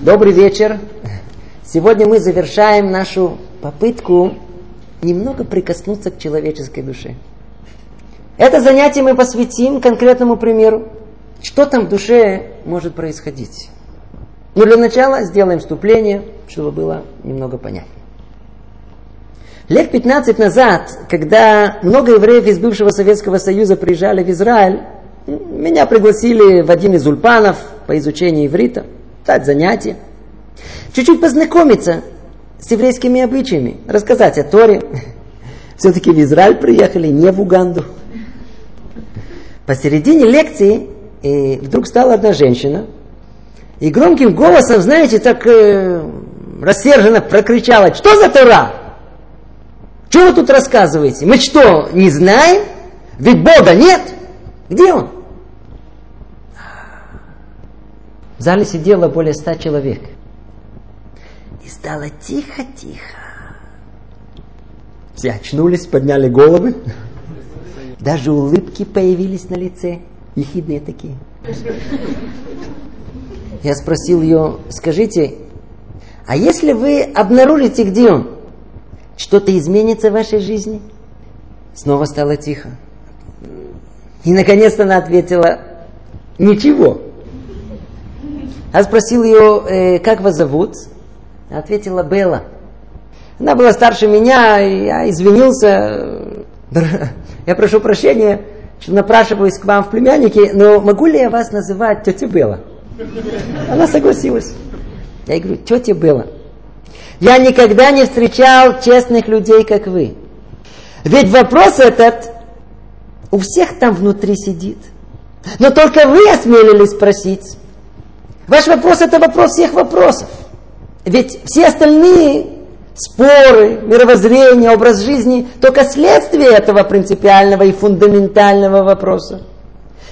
Добрый вечер. Сегодня мы завершаем нашу попытку немного прикоснуться к человеческой душе. Это занятие мы посвятим конкретному примеру. Что там в душе может происходить? Но для начала сделаем вступление, чтобы было немного понятнее. Лет 15 назад, когда много евреев из бывшего Советского Союза приезжали в Израиль, меня пригласили в один из ульпанов по изучению иврита, дать занятия, чуть-чуть познакомиться с еврейскими обычаями, рассказать о Торе. Все-таки в Израиль приехали, не в Уганду. Посередине лекции и вдруг стала одна женщина и громким голосом, знаете, так э, рассерженно прокричала, что за Тора? Что вы тут рассказываете? Мы что, не знаем? Ведь Бога нет. Где он? В зале сидело более ста человек. И стало тихо-тихо. Все очнулись, подняли головы. Даже улыбки появились на лице. Ехидные такие. Я спросил ее, скажите, а если вы обнаружите, где он, что-то изменится в вашей жизни? Снова стало тихо. И наконец-то она ответила, ничего. Я спросил ее, э, как вас зовут? Ответила Белла. Она была старше меня, я извинился. Я прошу прощения, что напрашиваюсь к вам в племяннике, но могу ли я вас называть тетя Белла? Она согласилась. Я говорю, тетя Белла, я никогда не встречал честных людей, как вы. Ведь вопрос этот у всех там внутри сидит. Но только вы осмелились спросить. Ваш вопрос это вопрос всех вопросов. Ведь все остальные споры, мировоззрение, образ жизни только следствие этого принципиального и фундаментального вопроса.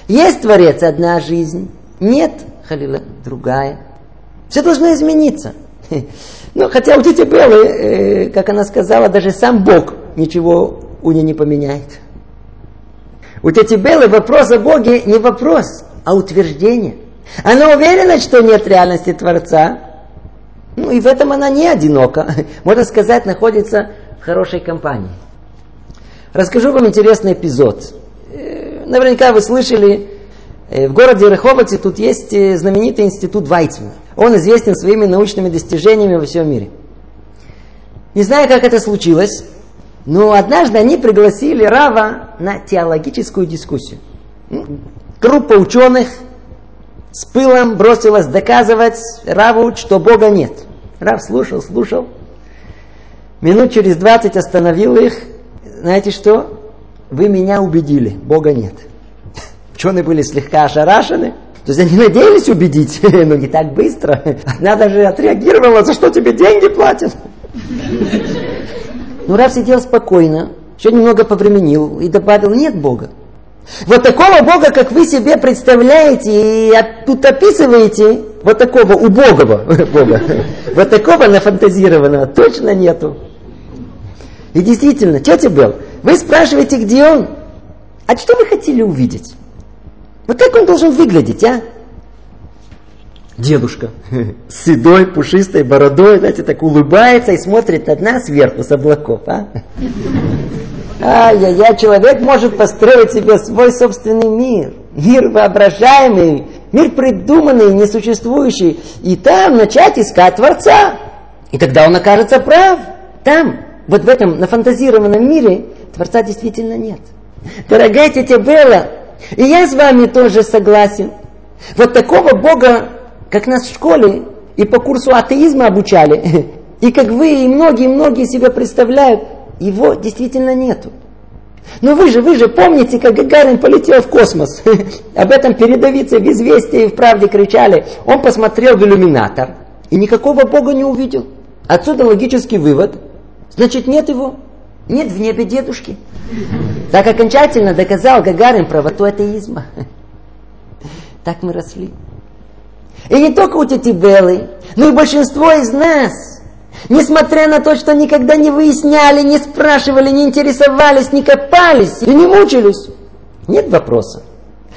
Есть Творец одна жизнь, нет, халила, другая. Все должно измениться. Ну, хотя у тети Беллы, э, как она сказала, даже сам Бог ничего у нее не поменяет. У тети Беллы вопрос о Боге не вопрос, а утверждение. Она уверена, что нет реальности Творца. Ну и в этом она не одинока. Можно сказать, находится в хорошей компании. Расскажу вам интересный эпизод. Э, наверняка вы слышали, э, в городе Реховоте тут есть э, знаменитый институт Вайцмана. Он известен своими научными достижениями во всем мире. Не знаю, как это случилось, но однажды они пригласили Рава на теологическую дискуссию. Группа ученых с пылом бросилась доказывать Раву, что Бога нет. Рав слушал, слушал. Минут через 20 остановил их. Знаете что? Вы меня убедили, Бога нет. Ученые были слегка ошарашены. То есть они надеялись убедить, но не так быстро. Она даже отреагировала, за что тебе деньги платят. Но Рав сидел спокойно, еще немного повременил и добавил, нет Бога. Вот такого Бога, как вы себе представляете и тут описываете, вот такого убогого Бога, вот такого нафантазированного точно нету. И действительно, тетя Белл, вы спрашиваете, где он? А что вы хотели увидеть? Вот как он должен выглядеть, а? Дедушка с седой, пушистой бородой, знаете, так улыбается и смотрит на нас сверху с облаков. А? Ай-яй-яй, человек может построить себе свой собственный мир. Мир воображаемый, мир придуманный, несуществующий. И там начать искать Творца. И тогда он окажется прав. Там, вот в этом нафантазированном мире, Творца действительно нет. Дорогая тетя Белла, и я с вами тоже согласен. Вот такого Бога как нас в школе и по курсу атеизма обучали, и как вы и многие-многие себе представляют, его действительно нету. Но вы же, вы же помните, как Гагарин полетел в космос. Об этом передовицы в «Известии» и в «Правде» кричали. Он посмотрел в иллюминатор и никакого Бога не увидел. Отсюда логический вывод. Значит, нет его. Нет в небе дедушки. Так окончательно доказал Гагарин правоту атеизма. Так мы росли. И не только у тети Беллы, но и большинство из нас. Несмотря на то, что никогда не выясняли, не спрашивали, не интересовались, не копались и не мучились. Нет вопроса.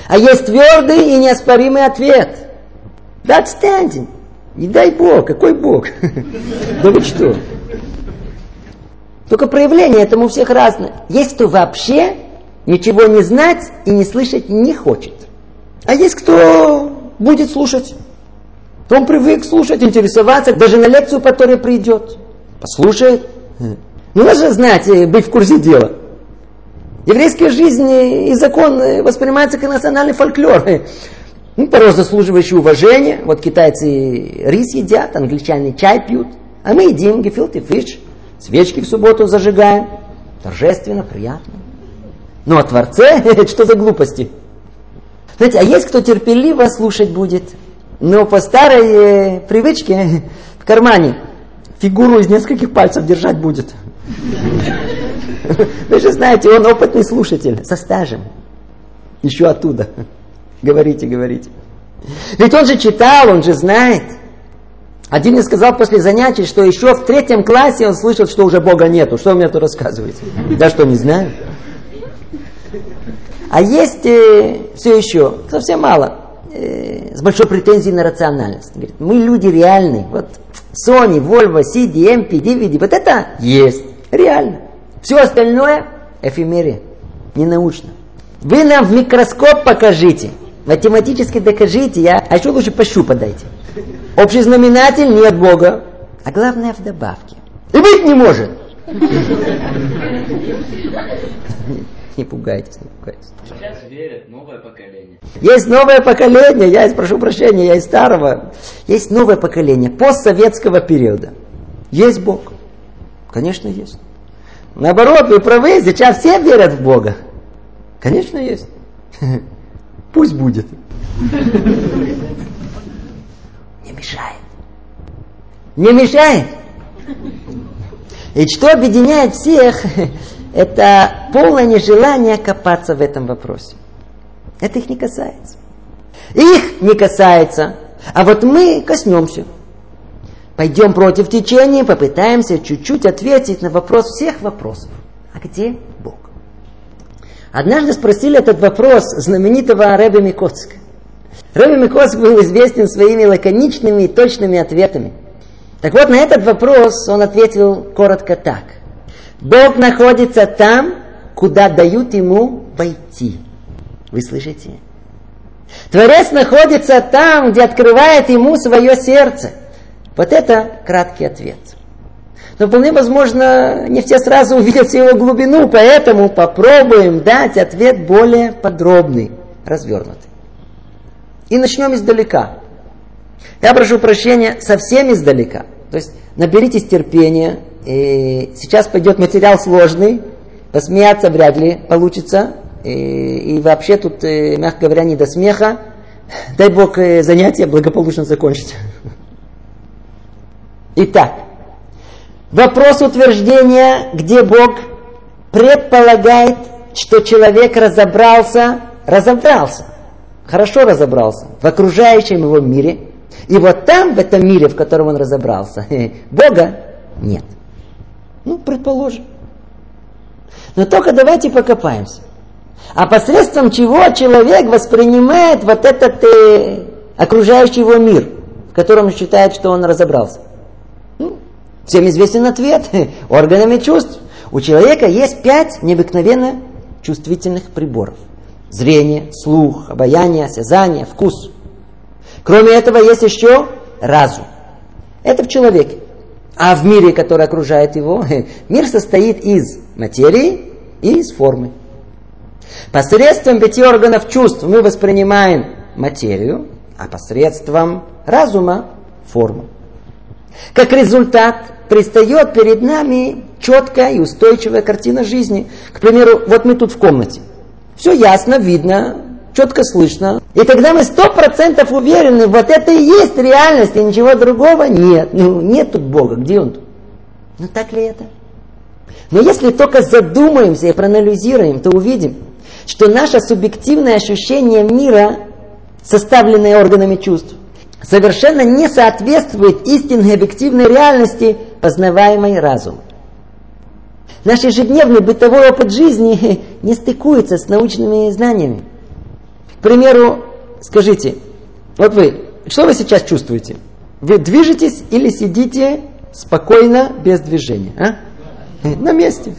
А есть твердый и неоспоримый ответ. Да отстаньте. Не дай Бог, какой Бог? Да вы что? Только проявление этому у всех разное. Есть кто вообще ничего не знать и не слышать не хочет. А есть кто будет слушать. Он привык слушать, интересоваться, даже на лекцию, которая придет. Послушает. Ну, же знать, быть в курсе дела. Еврейская жизнь и закон воспринимается как национальный фольклор. Ну, порой заслуживающий уважения. Вот китайцы рис едят, англичане чай пьют. А мы едим гефилт и фиш. Свечки в субботу зажигаем. Торжественно, приятно. Ну, а Творце, что за глупости? Знаете, а есть кто терпеливо слушать будет, но по старой э, привычке в кармане фигуру из нескольких пальцев держать будет. Вы же знаете, он опытный слушатель, со стажем. Еще оттуда. Говорите, говорите. Ведь он же читал, он же знает. Один мне сказал после занятий, что еще в третьем классе он слышал, что уже Бога нету. Что вы мне тут рассказываете? Да что, не знаю. А есть э, все еще, совсем мало, э, с большой претензией на рациональность. Говорит, мы люди реальные. Вот Sony, Volvo, CD, MP, DVD, вот это есть, реально. Все остальное эфемерия, не научно. Вы нам в микроскоп покажите, математически докажите, я, а еще лучше пощупать дайте. Общий знаменатель нет Бога, а главное в добавке. И быть не может. Не пугайтесь, не пугайтесь. Сейчас верят новое поколение. Есть новое поколение, я прошу прощения, я из старого. Есть новое поколение постсоветского периода. Есть Бог. Конечно, есть. Наоборот, вы правы, сейчас все верят в Бога. Конечно, есть. Пусть будет. Не мешает. Не мешает. И что объединяет всех, это полное нежелание копаться в этом вопросе. Это их не касается. Их не касается. А вот мы коснемся. Пойдем против течения, попытаемся чуть-чуть ответить на вопрос всех вопросов. А где Бог? Однажды спросили этот вопрос знаменитого Рэбе Микоцка. Рэбе Микоцк был известен своими лаконичными и точными ответами. Так вот, на этот вопрос он ответил коротко так. Бог находится там, куда дают ему войти. Вы слышите? Творец находится там, где открывает ему свое сердце. Вот это краткий ответ. Но вполне возможно, не все сразу увидят его глубину, поэтому попробуем дать ответ более подробный, развернутый. И начнем издалека. Я прошу прощения совсем издалека. То есть наберитесь терпения. И сейчас пойдет материал сложный, посмеяться вряд ли получится. И, и вообще тут, э, мягко говоря, не до смеха. Дай Бог э, занятие благополучно закончить. Итак, вопрос утверждения, где Бог предполагает, что человек разобрался, разобрался, хорошо разобрался в окружающем его мире. И вот там, в этом мире, в котором он разобрался, Бога нет. Ну, предположим. Но только давайте покопаемся. А посредством чего человек воспринимает вот этот э, окружающий его мир, в котором считает, что он разобрался? Ну, всем известен ответ. Органами чувств. У человека есть пять необыкновенно чувствительных приборов. Зрение, слух, обаяние, осязание, вкус. Кроме этого есть еще разум. Это в человеке. А в мире, который окружает его, мир состоит из материи и из формы. Посредством пяти органов чувств мы воспринимаем материю, а посредством разума – форму. Как результат, предстает перед нами четкая и устойчивая картина жизни. К примеру, вот мы тут в комнате. Все ясно, видно, четко слышно. И тогда мы сто процентов уверены, вот это и есть реальность, и ничего другого нет. Ну, нет тут Бога, где Он тут? Ну, так ли это? Но если только задумаемся и проанализируем, то увидим, что наше субъективное ощущение мира, составленное органами чувств, совершенно не соответствует истинной объективной реальности, познаваемой разумом. Наш ежедневный бытовой опыт жизни не стыкуется с научными знаниями. Примеру, скажите, вот вы что вы сейчас чувствуете? Вы движетесь или сидите спокойно, без движения? А? На месте.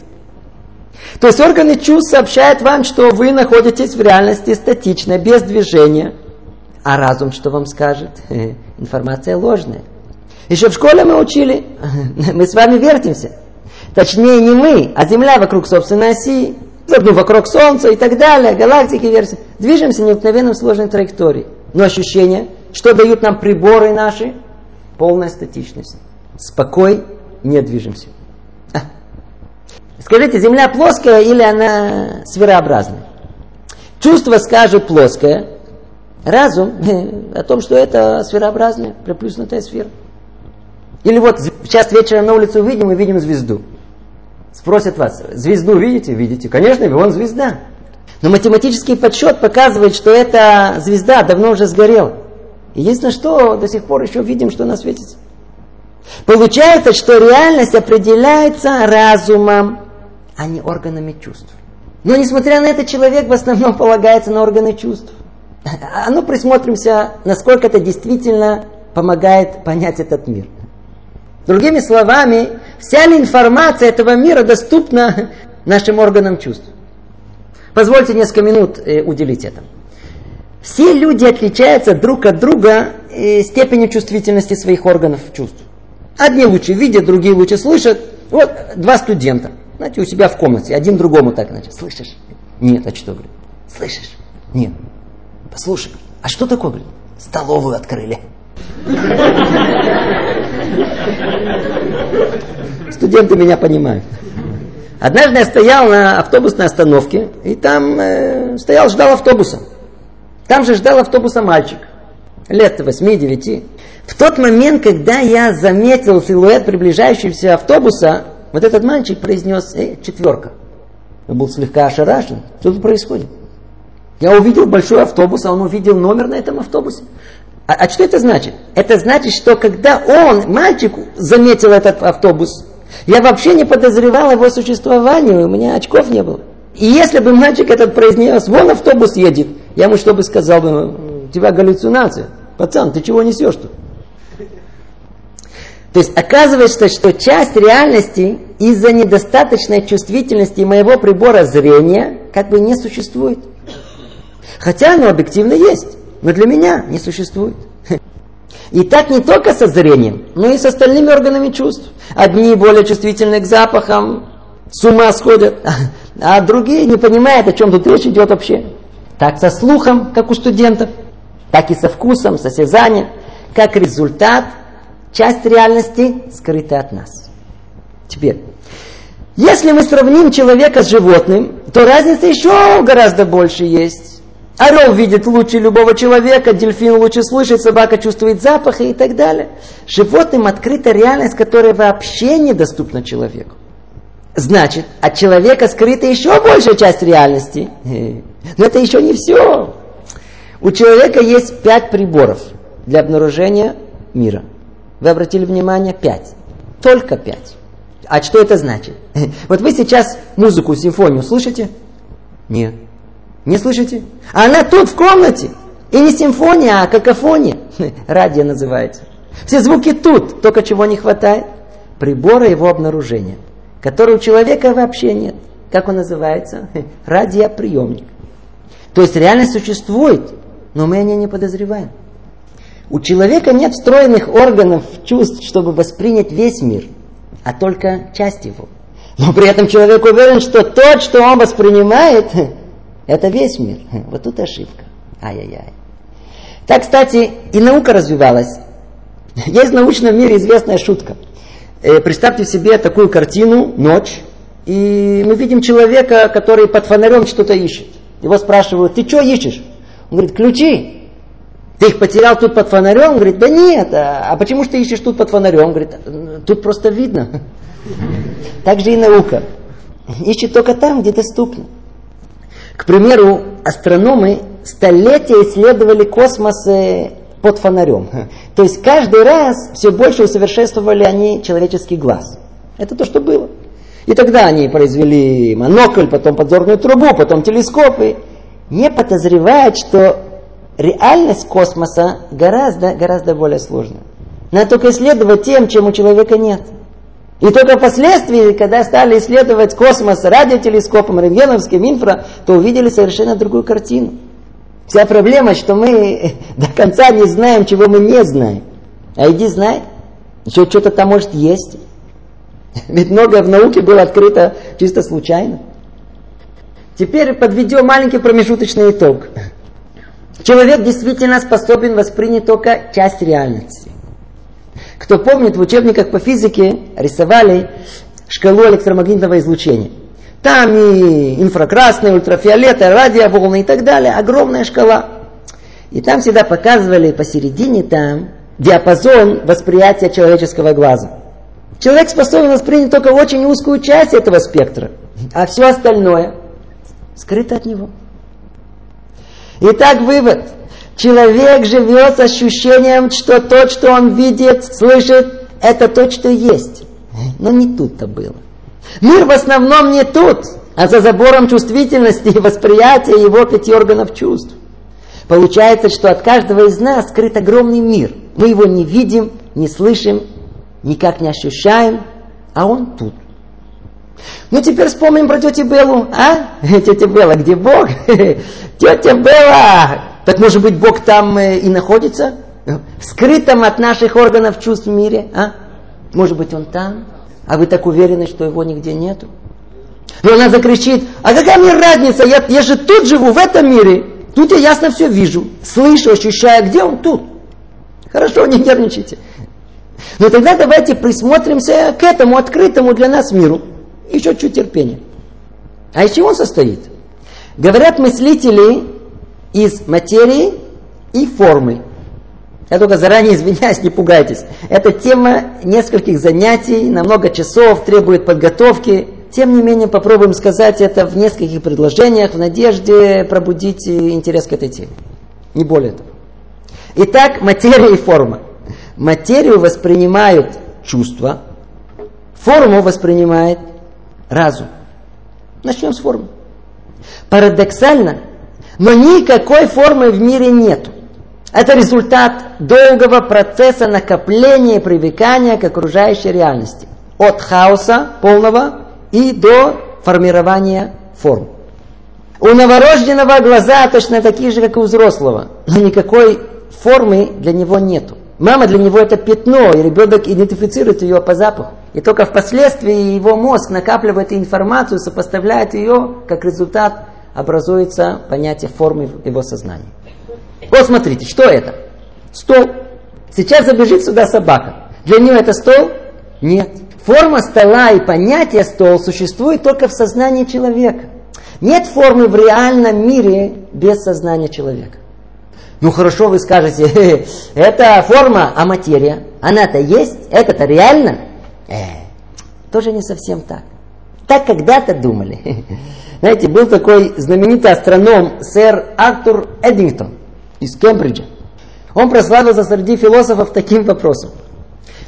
То есть органы чувств сообщают вам, что вы находитесь в реальности статично, без движения. А разум что вам скажет? Информация ложная. Еще в школе мы учили, мы с вами вертимся. Точнее не мы, а Земля вокруг собственной оси, ну, вокруг Солнца и так далее, галактики версии. Движемся необыкновенно в сложной траектории. Но ощущение, что дают нам приборы наши? Полная статичность. Спокой, не движемся. А. Скажите, Земля плоская или она сферообразная? Чувство скажет плоское, разум о том, что это сферообразная, приплюснутая сфера. Или вот сейчас вечером на улице увидим и видим звезду. Спросят вас, звезду видите? Видите. Конечно, вон звезда. Но математический подсчет показывает, что эта звезда давно уже сгорела. Единственное, что до сих пор еще видим, что она светится. Получается, что реальность определяется разумом, а не органами чувств. Но несмотря на это, человек в основном полагается на органы чувств. А ну присмотримся, насколько это действительно помогает понять этот мир. Другими словами, вся ли информация этого мира доступна нашим органам чувств? Позвольте несколько минут э, уделить этому. Все люди отличаются друг от друга э, степенью чувствительности своих органов чувств. Одни лучше видят, другие лучше слышат. Вот два студента, знаете, у себя в комнате, один другому так, значит, слышишь? Нет, а что, говорит? Слышишь? Нет. Послушай, а что такое, говорит? Столовую открыли. Студенты меня понимают. Однажды я стоял на автобусной остановке, и там э, стоял, ждал автобуса. Там же ждал автобуса мальчик, лет 8-9. В тот момент, когда я заметил силуэт приближающегося автобуса, вот этот мальчик произнес «Эй, четверка». Я был слегка ошарашен. Что тут происходит? Я увидел большой автобус, а он увидел номер на этом автобусе. А, а что это значит? Это значит, что когда он, мальчик, заметил этот автобус, я вообще не подозревал его существовании, у меня очков не было. И если бы мальчик этот произнес, вон автобус едет, я ему что бы сказал бы, у тебя галлюцинация. Пацан, ты чего несешь тут? То есть оказывается, что часть реальности из-за недостаточной чувствительности моего прибора зрения как бы не существует. Хотя оно объективно есть, но для меня не существует. И так не только со зрением, но и с остальными органами чувств. Одни более чувствительны к запахам, с ума сходят, а другие не понимают, о чем тут речь идет вообще. Так со слухом, как у студентов, так и со вкусом, с осязанием. Как результат, часть реальности скрыта от нас. Теперь, если мы сравним человека с животным, то разница еще гораздо больше есть. Орел видит лучше любого человека, дельфин лучше слышит, собака чувствует запахи и так далее. Животным открыта реальность, которая вообще недоступна человеку. Значит, от человека скрыта еще большая часть реальности. Но это еще не все. У человека есть пять приборов для обнаружения мира. Вы обратили внимание? Пять. Только пять. А что это значит? Вот вы сейчас музыку, симфонию слышите? Нет. Не слышите? Она тут, в комнате. И не симфония, а какофония. Радио называется. Все звуки тут, только чего не хватает? Прибора его обнаружения, который у человека вообще нет. Как он называется? Радиоприемник. То есть реальность существует, но мы о ней не подозреваем. У человека нет встроенных органов чувств, чтобы воспринять весь мир, а только часть его. Но при этом человек уверен, что то, что он воспринимает, это весь мир. Вот тут ошибка. Ай-яй-яй. Так, кстати, и наука развивалась. Есть в научном мире известная шутка. Э, представьте себе такую картину, ночь, и мы видим человека, который под фонарем что-то ищет. Его спрашивают, ты что ищешь? Он говорит, ключи. Ты их потерял тут под фонарем? Он говорит, да нет, а, а почему же ты ищешь тут под фонарем? Он говорит, тут просто видно. Так же и наука. Ищет только там, где доступно. К примеру, астрономы столетия исследовали космос под фонарем. То есть каждый раз все больше усовершенствовали они человеческий глаз. Это то, что было. И тогда они произвели монокль, потом подзорную трубу, потом телескопы, не подозревают, что реальность космоса гораздо, гораздо более сложная. Надо только исследовать тем, чем у человека нет. И только впоследствии, когда стали исследовать космос радиотелескопом, рентгеновским, инфра, то увидели совершенно другую картину. Вся проблема, что мы до конца не знаем, чего мы не знаем. А иди знай. Еще что-то там может есть. Ведь многое в науке было открыто чисто случайно. Теперь подведем маленький промежуточный итог. Человек действительно способен воспринять только часть реальности. Кто помнит, в учебниках по физике рисовали шкалу электромагнитного излучения. Там и инфракрасные, ультрафиолеты, радиоволны и так далее. Огромная шкала. И там всегда показывали посередине там диапазон восприятия человеческого глаза. Человек способен воспринять только очень узкую часть этого спектра, а все остальное скрыто от него. Итак, вывод. Человек живет с ощущением, что то, что он видит, слышит, это то, что есть. Но не тут-то было. Мир в основном не тут, а за забором чувствительности и восприятия его пяти органов чувств. Получается, что от каждого из нас скрыт огромный мир. Мы его не видим, не слышим, никак не ощущаем, а он тут. Ну, теперь вспомним про тетю Беллу. А? Тетя Белла, где Бог? Тетя Белла! Так может быть Бог там э, и находится? В скрытом от наших органов чувств мире? А? Может быть он там? А вы так уверены, что его нигде нету? И она закричит, а какая мне разница, я, я же тут живу, в этом мире. Тут я ясно все вижу, слышу, ощущаю, где он тут. Хорошо, не нервничайте. Но тогда давайте присмотримся к этому открытому для нас миру. Еще чуть терпения. А из чего он состоит? Говорят мыслители из материи и формы. Я только заранее извиняюсь, не пугайтесь. Эта тема нескольких занятий, на много часов, требует подготовки. Тем не менее, попробуем сказать это в нескольких предложениях, в надежде пробудить интерес к этой теме. Не более того. Итак, материя и форма. Материю воспринимают чувства, форму воспринимает разум. Начнем с формы. Парадоксально, но никакой формы в мире нету. Это результат долгого процесса накопления и привыкания к окружающей реальности. От хаоса полного и до формирования форм. У новорожденного глаза точно такие же, как у взрослого, но никакой формы для него нету. Мама для него это пятно, и ребенок идентифицирует ее по запаху. И только впоследствии его мозг накапливает информацию, сопоставляет ее, как результат образуется понятие формы его сознании. Вот смотрите, что это? Стол. Сейчас забежит сюда собака. Для нее это стол? Нет. Форма стола и понятие стол существует только в сознании человека. Нет формы в реальном мире без сознания человека. Ну хорошо, вы скажете, это форма, а материя? Она-то есть? Это-то реально? Э, тоже не совсем так. Так когда-то думали. Знаете, был такой знаменитый астроном сэр Артур Эддингтон из Кембриджа. Он прославился среди философов таким вопросом.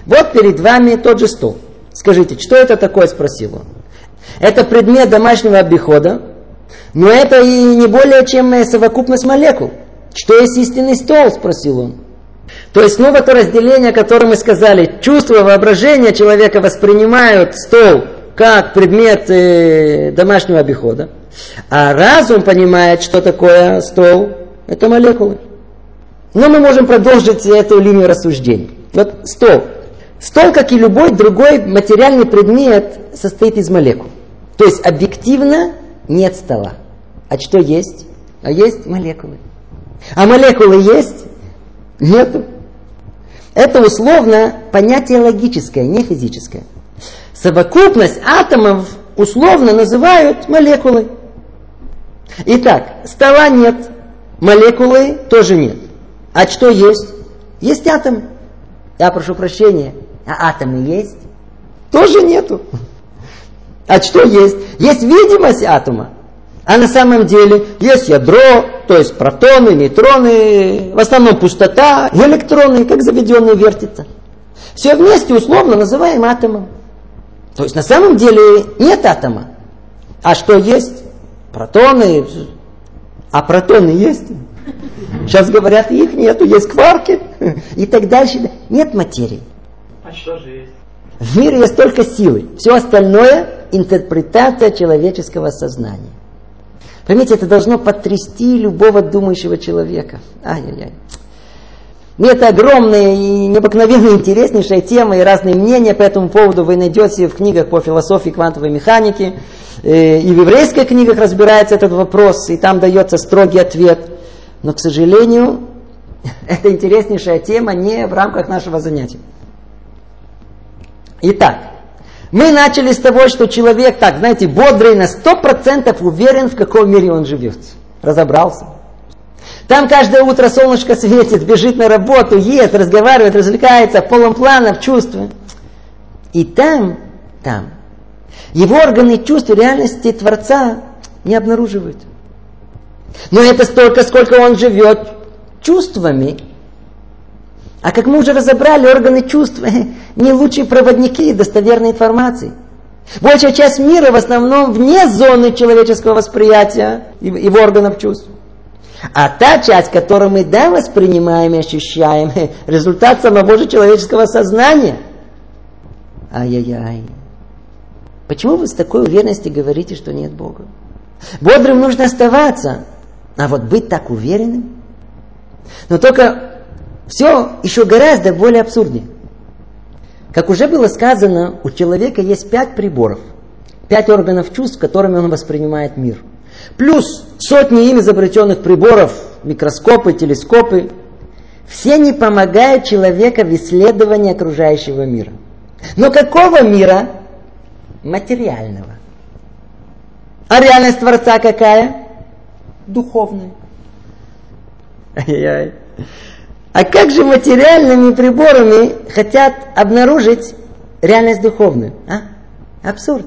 Вот перед вами тот же стол. Скажите, что это такое, спросил он. Это предмет домашнего обихода, но это и не более чем совокупность молекул. Что есть истинный стол, спросил он. То есть снова то разделение, о котором мы сказали. Чувство, воображение человека воспринимают стол как предмет э, домашнего обихода. А разум понимает, что такое стол. Это молекулы. Но мы можем продолжить эту линию рассуждений. Вот стол. Стол, как и любой другой материальный предмет, состоит из молекул. То есть объективно нет стола. А что есть? А есть молекулы. А молекулы есть? Нету. Это условно понятие логическое, не физическое. Совокупность атомов условно называют молекулой. Итак, стола нет, молекулы тоже нет. А что есть? Есть атомы. Я прошу прощения, а атомы есть? Тоже нету. А что есть? Есть видимость атома. А на самом деле есть ядро, то есть протоны, нейтроны, в основном пустота, электроны, как заведенные вертятся. Все вместе условно называем атомом. То есть на самом деле нет атома. А что есть? Протоны. А протоны есть? Сейчас говорят, их нету, есть кварки и так дальше. Нет материи. А что же есть? В мире есть только силы. Все остальное – интерпретация человеческого сознания. Поймите, это должно потрясти любого думающего человека. Ай-яй-яй. И это огромная и необыкновенно интереснейшая тема и разные мнения по этому поводу вы найдете в книгах по философии квантовой механики. Э, и в еврейских книгах разбирается этот вопрос, и там дается строгий ответ. Но, к сожалению, это интереснейшая тема не в рамках нашего занятия. Итак, мы начали с того, что человек, так, знаете, бодрый, на сто процентов уверен, в каком мире он живет. Разобрался. Там каждое утро солнышко светит, бежит на работу, ест, разговаривает, развлекается, полон планов, чувств. И там, там, его органы чувств реальности Творца не обнаруживают. Но это столько, сколько он живет чувствами. А как мы уже разобрали, органы чувств не лучшие проводники достоверной информации. Большая часть мира в основном вне зоны человеческого восприятия его органов чувств. А та часть, которую мы да воспринимаем и ощущаем, результат самого же человеческого сознания. Ай-яй-яй. Почему вы с такой уверенностью говорите, что нет Бога? Бодрым нужно оставаться, а вот быть так уверенным. Но только все еще гораздо более абсурднее. Как уже было сказано, у человека есть пять приборов, пять органов чувств, которыми он воспринимает мир – Плюс сотни им изобретенных приборов, микроскопы, телескопы. Все они помогают человеку в исследовании окружающего мира. Но какого мира? Материального. А реальность Творца какая? Духовная. Ай-яй. А как же материальными приборами хотят обнаружить реальность духовную? А? Абсурд.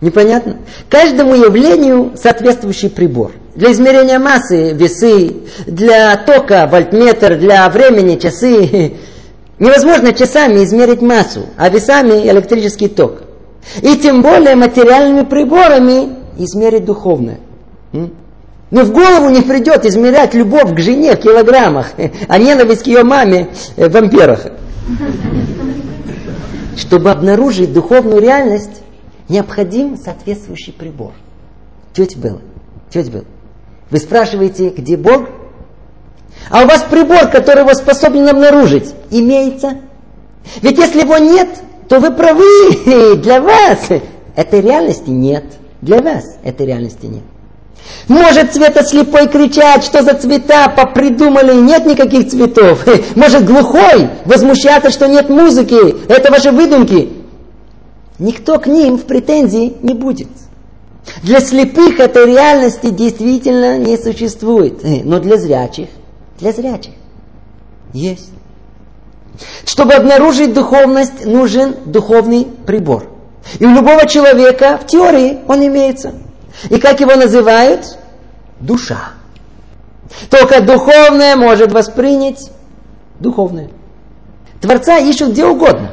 Непонятно? Каждому явлению соответствующий прибор. Для измерения массы весы, для тока вольтметр, для времени часы. Невозможно часами измерить массу, а весами электрический ток. И тем более материальными приборами измерить духовное. Но в голову не придет измерять любовь к жене в килограммах, а ненависть к ее маме в амперах. Чтобы обнаружить духовную реальность, необходим соответствующий прибор. Тетя был, тетя был. Вы спрашиваете, где Бог? А у вас прибор, который его способен обнаружить, имеется? Ведь если его нет, то вы правы. Для вас этой реальности нет. Для вас этой реальности нет. Может цветослепой кричать, что за цвета попридумали, нет никаких цветов. Может глухой возмущаться, что нет музыки, это ваши выдумки никто к ним в претензии не будет. Для слепых этой реальности действительно не существует. Э, но для зрячих, для зрячих есть. Чтобы обнаружить духовность, нужен духовный прибор. И у любого человека в теории он имеется. И как его называют? Душа. Только духовное может воспринять духовное. Творца ищут где угодно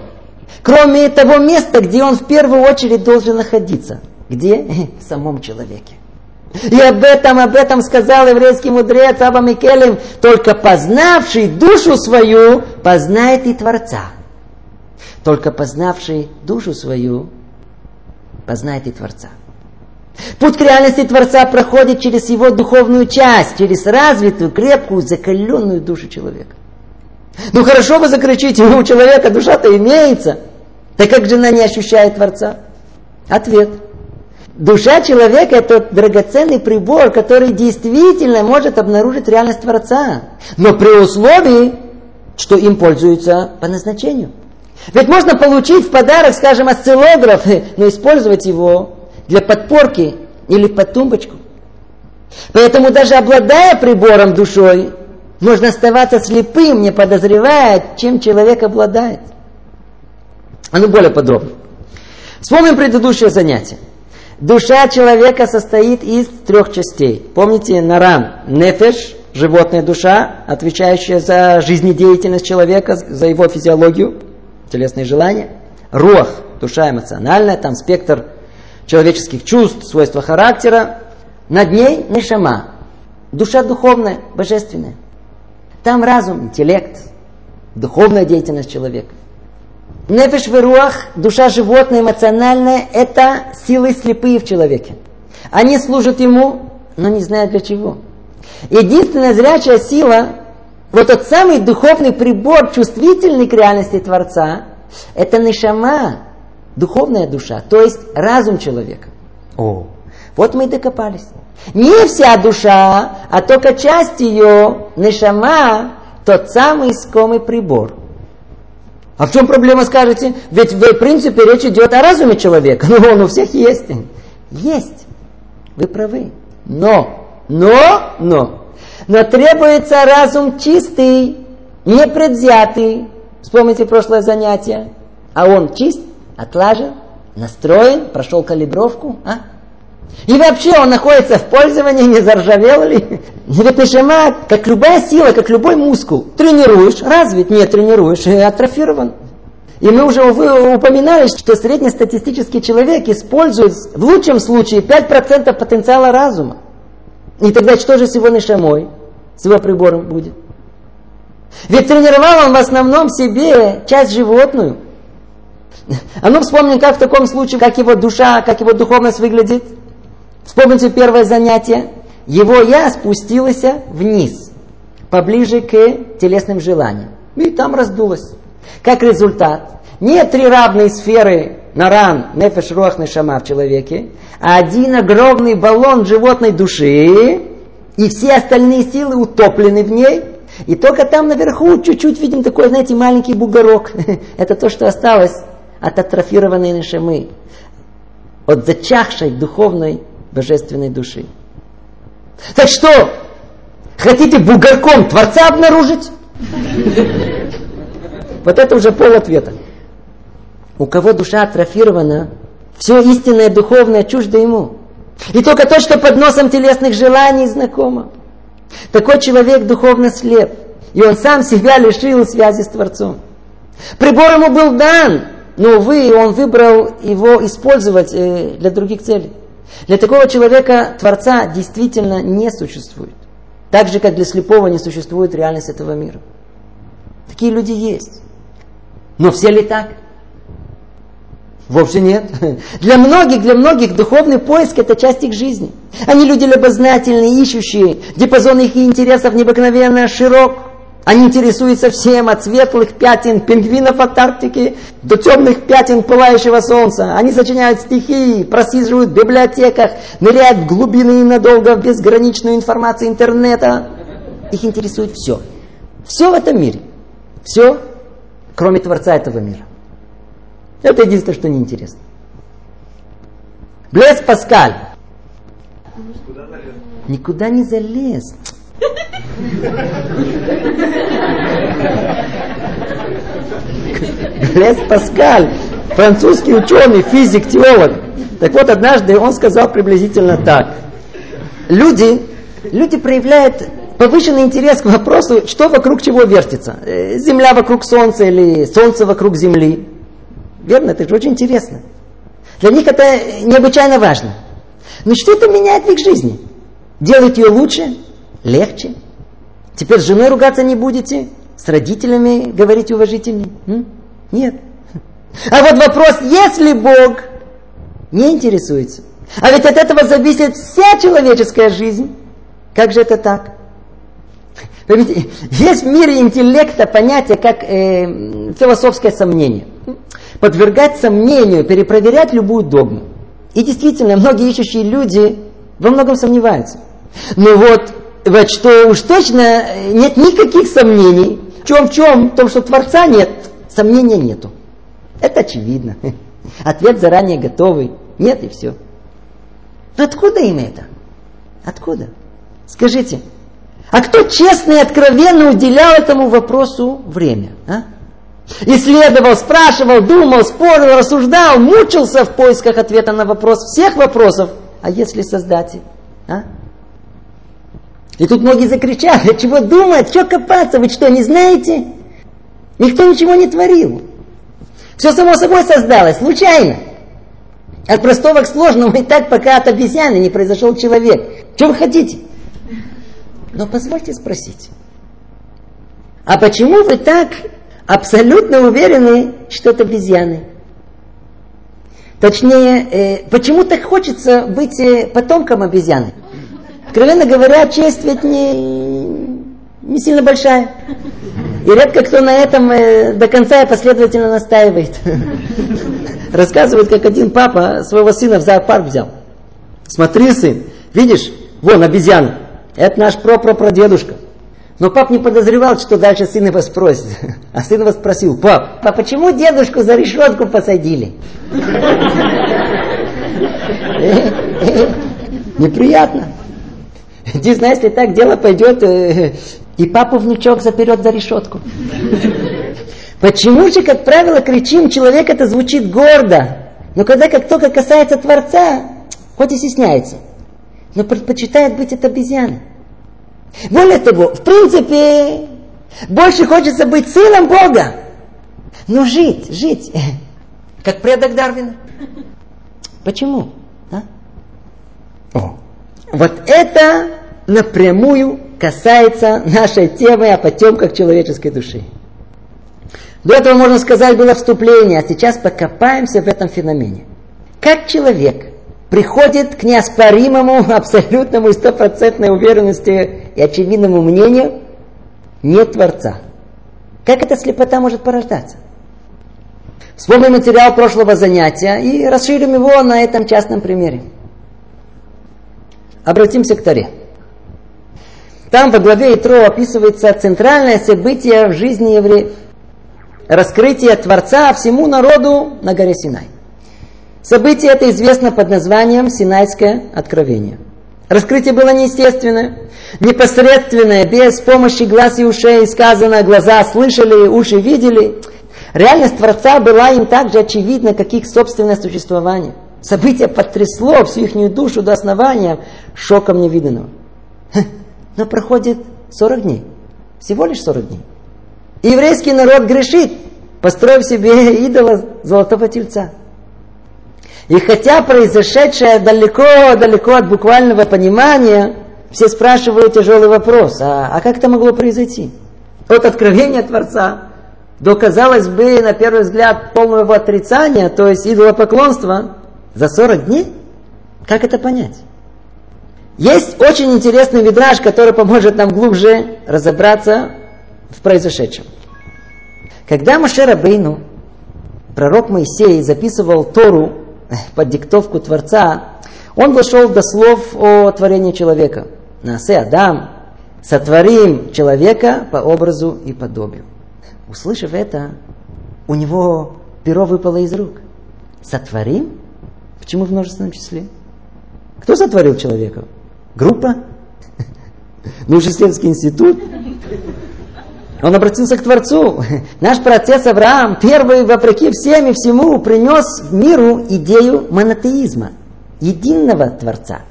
кроме того места, где он в первую очередь должен находиться. Где? В самом человеке. И об этом, об этом сказал еврейский мудрец Аба Микелем, только познавший душу свою, познает и Творца. Только познавший душу свою, познает и Творца. Путь к реальности Творца проходит через его духовную часть, через развитую, крепкую, закаленную душу человека. Ну хорошо вы закричите, у человека душа-то имеется – так как жена не ощущает Творца? Ответ. Душа человека – это драгоценный прибор, который действительно может обнаружить реальность Творца. Но при условии, что им пользуются по назначению. Ведь можно получить в подарок, скажем, осциллограф, но использовать его для подпорки или под тумбочку. Поэтому даже обладая прибором душой, можно оставаться слепым, не подозревая, чем человек обладает. А ну более подробно. Вспомним предыдущее занятие. Душа человека состоит из трех частей. Помните, наран, нефеш, животная душа, отвечающая за жизнедеятельность человека, за его физиологию, телесные желания. Руах, душа эмоциональная, там спектр человеческих чувств, свойства характера. Над ней нишама, душа духовная, божественная. Там разум, интеллект, духовная деятельность человека. Нефиш веруах, душа животная, эмоциональная, это силы слепые в человеке. Они служат ему, но не знают для чего. Единственная зрячая сила, вот тот самый духовный прибор, чувствительный к реальности Творца, это нишама, духовная душа, то есть разум человека. О, вот мы и докопались. Не вся душа, а только часть ее, нишама, тот самый искомый прибор – а в чем проблема, скажете? Ведь в принципе речь идет о разуме человека. Ну, он у всех есть. Есть. Вы правы. Но, но, но. Но требуется разум чистый, непредвзятый. Вспомните прошлое занятие. А он чист, отлажен, настроен, прошел калибровку. А? И вообще он находится в пользовании, не заржавел ли? Нажимает, как любая сила, как любой мускул. Тренируешь, развит, не тренируешь, и атрофирован. И мы уже упоминали, что среднестатистический человек использует в лучшем случае 5% потенциала разума. И тогда что же с его нишамой, с его прибором будет? Ведь тренировал он в основном себе часть животную. А ну вспомним, как в таком случае, как его душа, как его духовность выглядит. Вспомните первое занятие. Его я спустилась вниз, поближе к телесным желаниям. И там раздулось. Как результат, не три равные сферы наран, нефеш, руах, нешама в человеке, а один огромный баллон животной души, и все остальные силы утоплены в ней, и только там наверху чуть-чуть видим такой, знаете, маленький бугорок. Это то, что осталось от атрофированной нешамы, от зачахшей духовной божественной души. Так что, хотите бугорком Творца обнаружить? Вот это уже пол ответа. У кого душа атрофирована, все истинное духовное чуждо ему. И только то, что под носом телесных желаний знакомо. Такой человек духовно слеп. И он сам себя лишил связи с Творцом. Прибор ему был дан, но, увы, он выбрал его использовать э, для других целей. Для такого человека Творца действительно не существует. Так же, как для слепого не существует реальность этого мира. Такие люди есть. Но все ли так? Вовсе нет. Для многих, для многих духовный поиск – это часть их жизни. Они люди любознательные, ищущие. Диапазон их интересов необыкновенно широк. Они интересуются всем, от светлых пятен пингвинов Антарктики до темных пятен пылающего солнца. Они сочиняют стихи, просиживают в библиотеках, ныряют в глубины надолго в безграничную информацию интернета. Их интересует все. Все в этом мире. Все, кроме Творца этого мира. Это единственное, что неинтересно. Блес Паскаль. Никуда не залез. Блес Паскаль, французский ученый, физик, теолог. Так вот, однажды он сказал приблизительно так. Люди, люди проявляют повышенный интерес к вопросу, что вокруг чего вертится. Э, Земля вокруг Солнца или Солнце вокруг Земли. Верно? Это же очень интересно. Для них это необычайно важно. Но что это меняет в их жизни? Делает ее лучше, легче, Теперь с женой ругаться не будете? С родителями говорить уважительнее? Нет. А вот вопрос, если Бог не интересуется, а ведь от этого зависит вся человеческая жизнь, как же это так? Понимаете, есть в мире интеллекта понятие как э, философское сомнение. Подвергать сомнению, перепроверять любую догму. И действительно, многие ищущие люди во многом сомневаются. Но вот вот что уж точно нет никаких сомнений. В чем, в чем? В том, что Творца нет, сомнения нету. Это очевидно. Ответ заранее готовый. Нет и все. Но откуда им это? Откуда? Скажите, а кто честно и откровенно уделял этому вопросу время? А? Исследовал, спрашивал, думал, спорил, рассуждал, мучился в поисках ответа на вопрос всех вопросов. А если Создатель? А? И тут многие закричали, чего думать, что копаться, вы что, не знаете? Никто ничего не творил. Все само собой создалось, случайно. От простого к сложному и так, пока от обезьяны не произошел человек. Что вы хотите? Но позвольте спросить, а почему вы так абсолютно уверены, что это обезьяны? Точнее, э, почему так хочется быть э, потомком обезьяны? Откровенно говоря, честь ведь не, не сильно большая. И редко кто на этом э, до конца и последовательно настаивает. Рассказывает, как один папа своего сына в зоопарк взял. Смотри, сын, видишь, вон обезьяна. Это наш про-про-прадедушка. Но пап не подозревал, что дальше сын его спросит. А сын его спросил, пап, а почему дедушку за решетку посадили? Неприятно. Действительно, если так дело пойдет, э, и папу внучок заперет за решетку. Почему же, как правило, кричим, человек это звучит гордо, но когда как только касается Творца, хоть и стесняется, но предпочитает быть это обезьяной. Более того, в принципе, больше хочется быть сыном Бога. Но жить, жить, как предок Дарвина. Почему? А? О, вот это напрямую касается нашей темы о потемках человеческой души. До этого, можно сказать, было вступление, а сейчас покопаемся в этом феномене. Как человек приходит к неоспоримому, абсолютному и стопроцентной уверенности и очевидному мнению нет Творца. Как эта слепота может порождаться? Вспомним материал прошлого занятия и расширим его на этом частном примере. Обратимся к Таре. Там во главе Итро описывается центральное событие в жизни евреев. Раскрытие Творца всему народу на горе Синай. Событие это известно под названием Синайское откровение. Раскрытие было неестественное, непосредственное, без помощи глаз и ушей сказано, глаза слышали, уши видели. Реальность Творца была им так же очевидна, как их собственное существование. Событие потрясло всю их душу до основания шоком невиданного. Но проходит 40 дней. Всего лишь 40 дней. И еврейский народ грешит, построив себе идола золотого тельца. И хотя произошедшее далеко-далеко от буквального понимания, все спрашивают тяжелый вопрос, а, а как это могло произойти? От откровения Творца до, казалось бы, на первый взгляд, полного отрицания, то есть идолопоклонства, за 40 дней? Как это понять? Есть очень интересный видраж, который поможет нам глубже разобраться в произошедшем. Когда Машера Бейну, пророк Моисей, записывал Тору под диктовку Творца, он дошел до слов о творении человека. Насе Адам, сотворим человека по образу и подобию. Услышав это, у него перо выпало из рук. Сотворим? Почему в множественном числе? Кто сотворил человека? Группа? Научно-исследовательский институт? Он обратился к Творцу. Наш протец Авраам, первый, вопреки всем и всему, принес в миру идею монотеизма, единого Творца.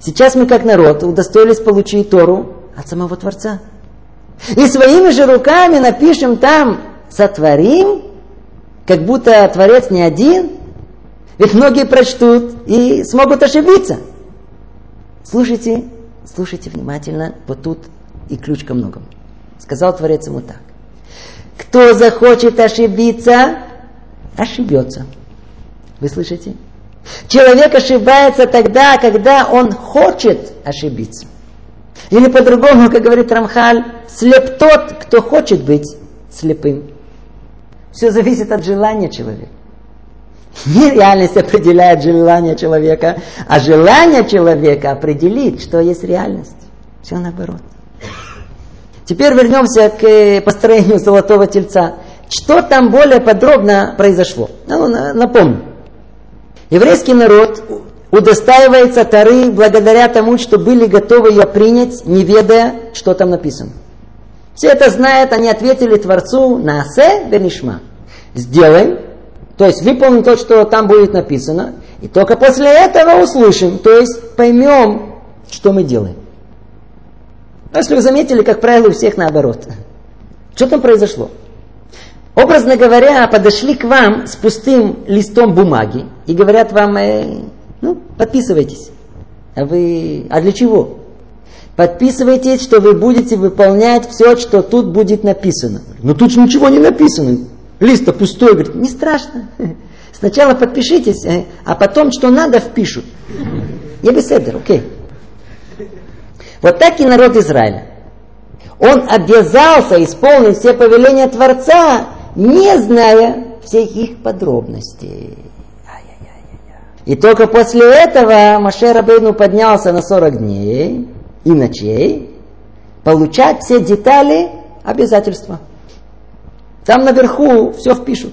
Сейчас мы, как народ, удостоились получить Тору от самого Творца. И своими же руками напишем там «сотворим», как будто Творец не один. Ведь многие прочтут и смогут ошибиться – Слушайте, слушайте внимательно, вот тут и ключ ко многому. Сказал Творец ему так. Кто захочет ошибиться, ошибется. Вы слышите? Человек ошибается тогда, когда он хочет ошибиться. Или по-другому, как говорит Рамхаль, слеп тот, кто хочет быть слепым. Все зависит от желания человека. Не реальность определяет желание человека, а желание человека определит, что есть реальность. Все наоборот. Теперь вернемся к э, построению золотого тельца. Что там более подробно произошло? Ну, напомню. Еврейский народ удостаивается Тары благодаря тому, что были готовы ее принять, не ведая, что там написано. Все это знают, они ответили Творцу на Асе Бенишма. Сделаем, то есть выполним то, что там будет написано, и только после этого услышим, то есть поймем, что мы делаем. Но если вы заметили, как правило, у всех наоборот. Что там произошло? Образно говоря, подошли к вам с пустым листом бумаги и говорят вам, э, ну, подписывайтесь. А вы, а для чего? Подписывайтесь, что вы будете выполнять все, что тут будет написано. Но тут же ничего не написано. Лист пустой. Говорит, не страшно. Сначала подпишитесь, э, а потом, что надо, впишут. Я беседер, окей. Вот так и народ Израиля. Он обязался исполнить все повеления Творца, не зная всех их подробностей. И только после этого Маше Рабейну поднялся на 40 дней и ночей получать все детали обязательства. Там наверху все впишут.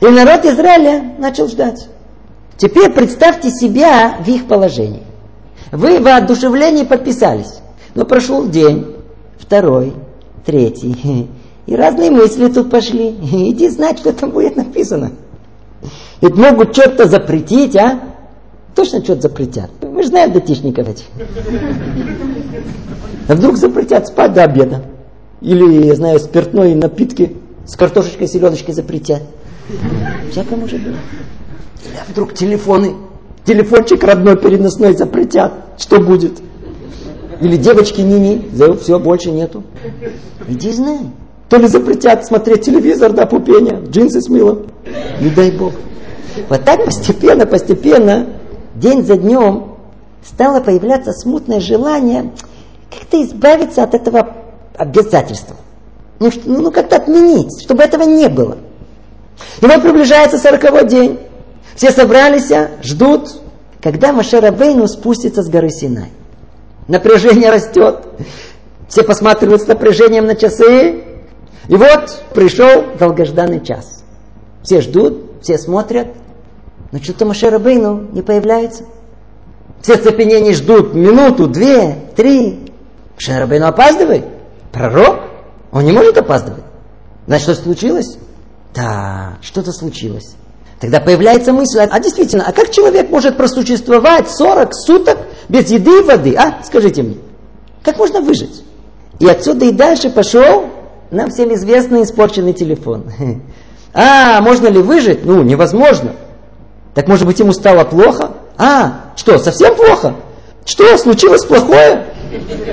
И народ Израиля начал ждать. Теперь представьте себя в их положении. Вы в воодушевлении подписались. Но прошел день, второй, третий. И разные мысли тут пошли. Иди знать, что там будет написано. Ведь могут что-то запретить, а? Точно что-то запретят. Мы же знаем датишников этих. А вдруг запретят спать до обеда. Или, я знаю, спиртной напитки с картошечкой, селедочкой запретят. Всякое может быть. Или а вдруг телефоны, телефончик родной переносной запретят. Что будет? Или девочки Нини, все, больше нету. Иди знай. То ли запретят смотреть телевизор до пупения, джинсы с милом. Не дай Бог. Вот так постепенно, постепенно, день за днем стало появляться смутное желание как-то избавиться от этого обязательства. Ну, ну как-то отменить, чтобы этого не было. И вот приближается сороковой день. Все собрались, ждут, когда Машера Бейну спустится с горы Синай. Напряжение растет. Все посматривают с напряжением на часы. И вот пришел долгожданный час. Все ждут, все смотрят. Но что-то Машера Бейну не появляется. Все цепенения ждут минуту, две, три. Машера Бейну опаздывает. Пророк. Он не может опаздывать. Значит, что случилось? Да, что-то случилось. Тогда появляется мысль, а действительно, а как человек может просуществовать 40 суток без еды и воды? А, скажите мне, как можно выжить? И отсюда и дальше пошел нам всем известный испорченный телефон. А, можно ли выжить? Ну, невозможно. Так может быть ему стало плохо? А, что, совсем плохо? Что, случилось плохое?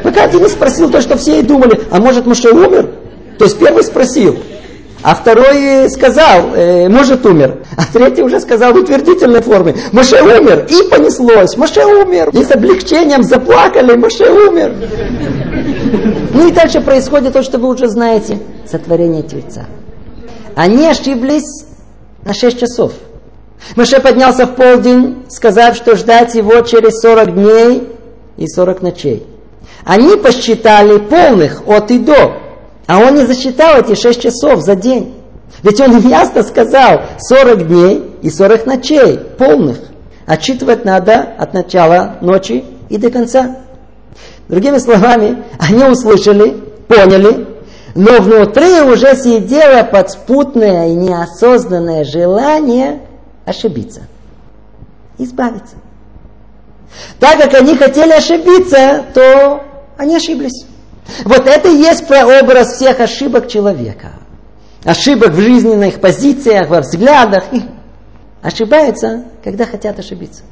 Пока не спросил то, что все и думали, а может Муше умер? То есть первый спросил, а второй сказал, э, может умер. А третий уже сказал в утвердительной форме, Моше умер. И понеслось, Моше умер. И с облегчением заплакали, Моше умер. Ну и дальше происходит то, что вы уже знаете. Сотворение Тельца. Они ошиблись на 6 часов. Моше поднялся в полдень, сказав, что ждать его через 40 дней и 40 ночей. Они посчитали полных от и до. А он не засчитал эти 6 часов за день. Ведь он ясно сказал 40 дней и 40 ночей полных. Отчитывать надо от начала ночи и до конца. Другими словами, они услышали, поняли, но внутри уже сидело подспутное и неосознанное желание ошибиться, избавиться. Так как они хотели ошибиться, то они ошиблись. Вот это и есть прообраз всех ошибок человека. Ошибок в жизненных позициях, во взглядах. Ошибаются, когда хотят ошибиться.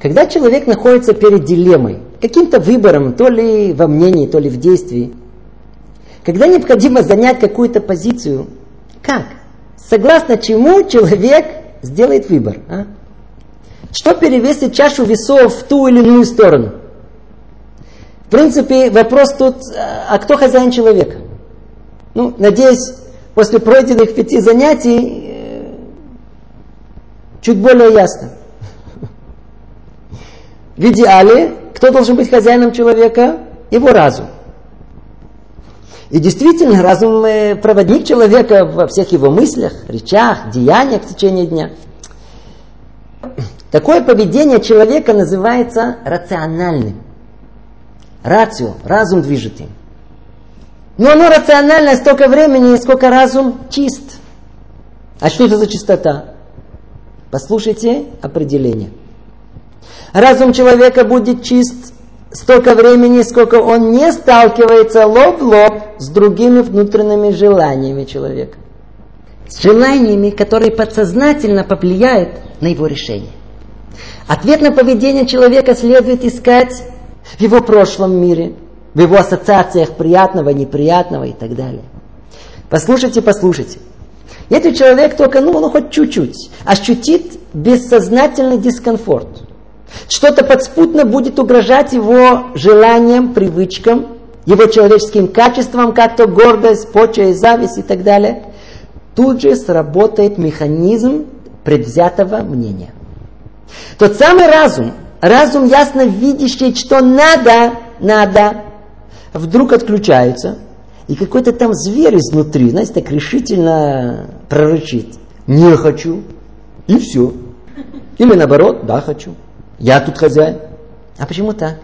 Когда человек находится перед дилеммой, каким-то выбором, то ли во мнении, то ли в действии, когда необходимо занять какую-то позицию, как? Согласно чему человек сделает выбор? А? Что перевесит чашу весов в ту или иную сторону? В принципе, вопрос тут, а кто хозяин человека? Ну, надеюсь, после пройденных пяти занятий э, чуть более ясно. В идеале, кто должен быть хозяином человека? Его разум. И действительно, разум э, проводник человека во всех его мыслях, речах, деяниях в течение дня. Такое поведение человека называется рациональным. Рацио, разум движет им. Но оно рационально столько времени, сколько разум чист. А что это за чистота? Послушайте определение. Разум человека будет чист столько времени, сколько он не сталкивается лоб в лоб с другими внутренними желаниями человека. С желаниями, которые подсознательно повлияют на его решение. Ответ на поведение человека следует искать в его прошлом мире, в его ассоциациях приятного, неприятного и так далее. Послушайте, послушайте. Если человек только, ну, ну хоть чуть-чуть, ощутит бессознательный дискомфорт, что-то подспутно будет угрожать его желаниям, привычкам, его человеческим качествам, как то гордость, почва зависть и так далее, тут же сработает механизм предвзятого мнения. Тот самый разум, разум ясно видящий, что надо, надо, вдруг отключается, и какой-то там зверь изнутри, знаете, так решительно прорычит. Не хочу. И все. Или наоборот, да, хочу. Я тут хозяин. А почему так?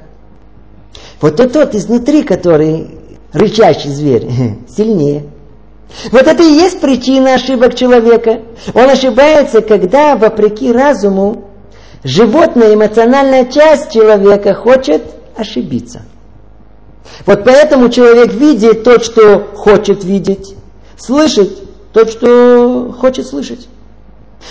Вот тот, тот изнутри, который рычащий зверь, сильнее. Вот это и есть причина ошибок человека. Он ошибается, когда, вопреки разуму, животная эмоциональная часть человека хочет ошибиться. Вот поэтому человек видит то, что хочет видеть, слышит то, что хочет слышать.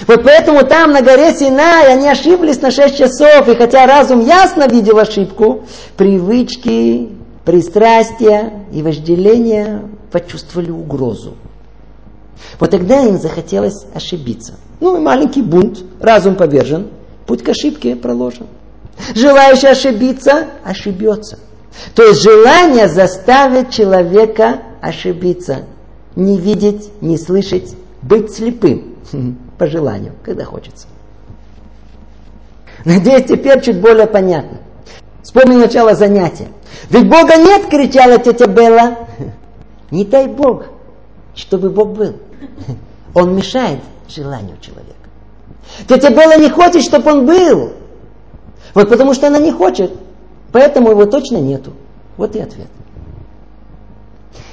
Вот поэтому там на горе Синай они ошиблись на 6 часов, и хотя разум ясно видел ошибку, привычки, пристрастия и вожделения почувствовали угрозу. Вот тогда им захотелось ошибиться. Ну и маленький бунт, разум повержен, путь к ошибке проложен. Желающий ошибиться, ошибется. То есть желание заставит человека ошибиться. Не видеть, не слышать, быть слепым. По желанию, когда хочется. Надеюсь, теперь чуть более понятно. Вспомни начало занятия. Ведь Бога нет, кричала тетя Белла. Не дай Бог, чтобы Бог был. Он мешает желанию человека. Тетя Белла не хочет, чтобы он был. Вот потому что она не хочет, Поэтому его точно нету. Вот и ответ.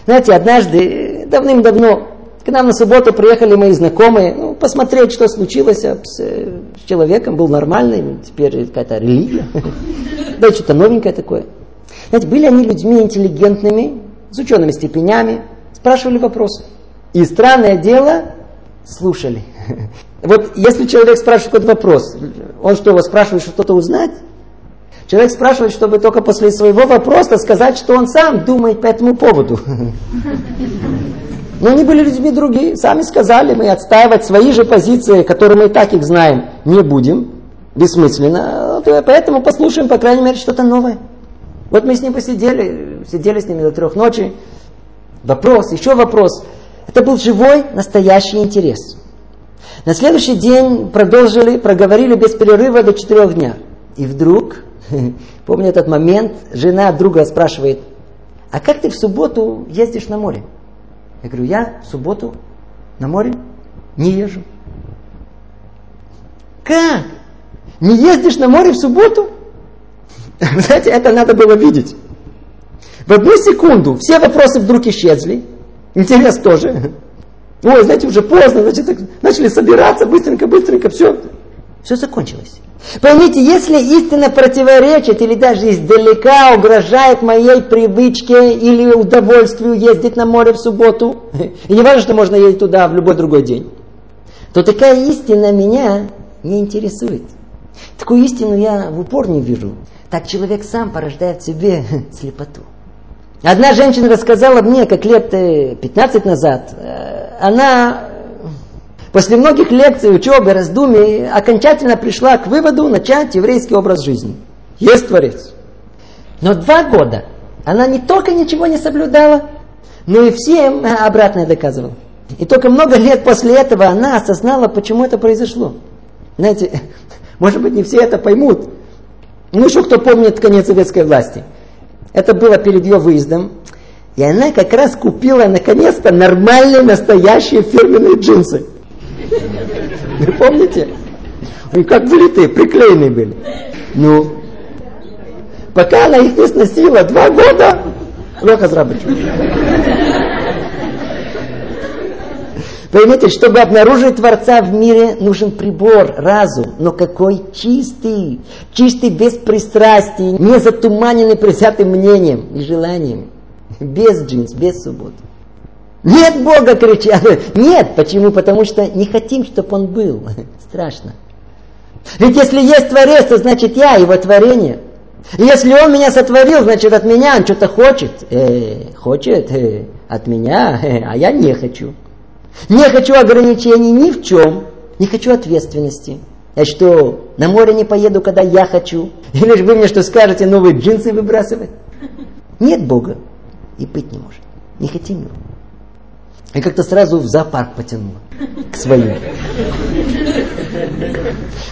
Знаете, однажды, давным-давно, к нам на субботу приехали мои знакомые, ну, посмотреть, что случилось с, с человеком, был нормальный, теперь какая-то религия. Да, что-то новенькое такое. Знаете, были они людьми интеллигентными, с учеными степенями, спрашивали вопросы. И странное дело, слушали. Вот если человек спрашивает какой-то вопрос, он что, его спрашивает что-то узнать? Человек спрашивает, чтобы только после своего вопроса сказать, что он сам думает по этому поводу. Но они были людьми другие, сами сказали, мы отстаивать свои же позиции, которые мы и так их знаем, не будем. Бессмысленно. Поэтому послушаем, по крайней мере, что-то новое. Вот мы с ним посидели, сидели с ними до трех ночи. Вопрос, еще вопрос. Это был живой, настоящий интерес. На следующий день продолжили, проговорили без перерыва до четырех дня. И вдруг Помню этот момент, жена друга спрашивает, а как ты в субботу ездишь на море? Я говорю, я в субботу на море не езжу. Как? Не ездишь на море в субботу? Знаете, это надо было видеть. В одну секунду все вопросы вдруг исчезли. Интерес тоже. Ой, знаете, уже поздно, значит, начали собираться быстренько, быстренько, все. Все закончилось. Поймите, если истина противоречит или даже издалека угрожает моей привычке или удовольствию ездить на море в субботу, и не важно, что можно ездить туда в любой другой день, то такая истина меня не интересует. Такую истину я в упор не вижу. Так человек сам порождает в себе слепоту. Одна женщина рассказала мне, как лет 15 назад, э, она После многих лекций, учебы, раздумий окончательно пришла к выводу начать еврейский образ жизни. Есть Творец. Но два года она не только ничего не соблюдала, но и всем обратное доказывала. И только много лет после этого она осознала, почему это произошло. Знаете, может быть, не все это поймут. Ну, еще кто помнит конец советской власти. Это было перед ее выездом. И она как раз купила, наконец-то, нормальные, настоящие фирменные джинсы. Вы помните? Они как влитые, приклеенные были. Ну, пока она их не сносила, два года, Лоха Зрабычу. Поймите, чтобы обнаружить Творца в мире, нужен прибор, разум. Но какой чистый, чистый без пристрастий, не затуманенный присятым мнением и желанием. Без джинс, без субботы. Нет Бога, кричали. Нет. Почему? Потому что не хотим, чтобы Он был. Страшно. Ведь если есть Творец, то значит я, Его творение. Если он меня сотворил, значит от меня он что-то хочет. Э, хочет э, от меня, э, а я не хочу. Не хочу ограничений ни в чем. Не хочу ответственности. Я что, на море не поеду, когда я хочу? Или же вы мне что скажете, новые джинсы выбрасывать? Нет Бога. И быть не может. Не хотим его. И как-то сразу в зоопарк потянуло к своим.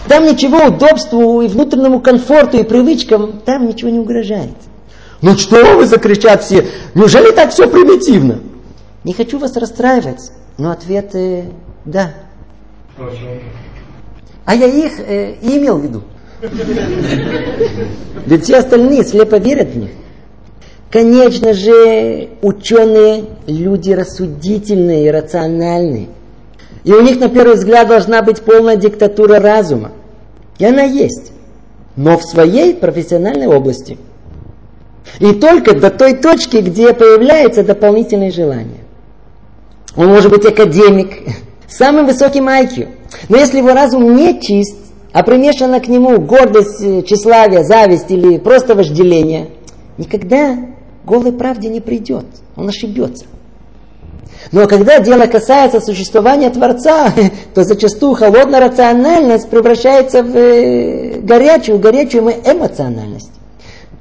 Там ничего удобству и внутреннему комфорту и привычкам, там ничего не угрожает. Ну что вы, закричат все, неужели так все примитивно? Не хочу вас расстраивать, но ответ э, да. А я их э, и имел в виду. Ведь все остальные слепо верят в них. Конечно же, ученые люди рассудительные и рациональные. И у них на первый взгляд должна быть полная диктатура разума. И она есть. Но в своей профессиональной области. И только до той точки, где появляется дополнительное желание. Он может быть академик, самым высоким IQ. Но если его разум не чист, а примешана к нему гордость, тщеславие, зависть или просто вожделение, никогда голой правде не придет. Он ошибется. Но когда дело касается существования Творца, то зачастую холодная рациональность превращается в э, горячую, горячую эмоциональность.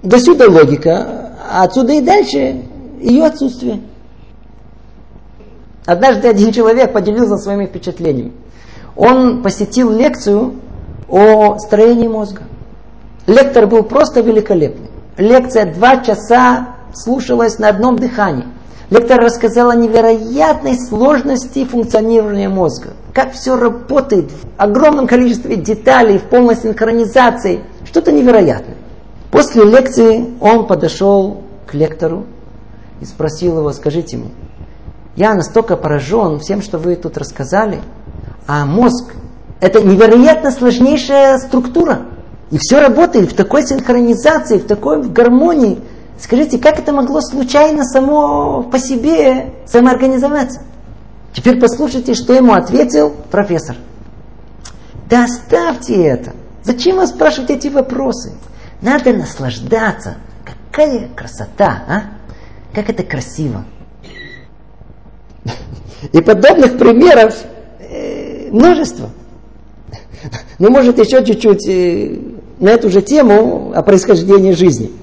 До сюда логика, а отсюда и дальше ее отсутствие. Однажды один человек поделился своими впечатлениями. Он посетил лекцию о строении мозга. Лектор был просто великолепный. Лекция два часа слушалась на одном дыхании. Лектор рассказал о невероятной сложности функционирования мозга. Как все работает в огромном количестве деталей, в полной синхронизации. Что-то невероятное. После лекции он подошел к лектору и спросил его, скажите мне, я настолько поражен всем, что вы тут рассказали, а мозг – это невероятно сложнейшая структура. И все работает в такой синхронизации, в такой гармонии – Скажите, как это могло случайно само по себе самоорганизоваться? Теперь послушайте, что ему ответил профессор. Да оставьте это. Зачем вы спрашивать эти вопросы? Надо наслаждаться. Какая красота, а? Как это красиво. И подобных примеров э, множество. Ну, может, еще чуть-чуть э, на эту же тему о происхождении жизни –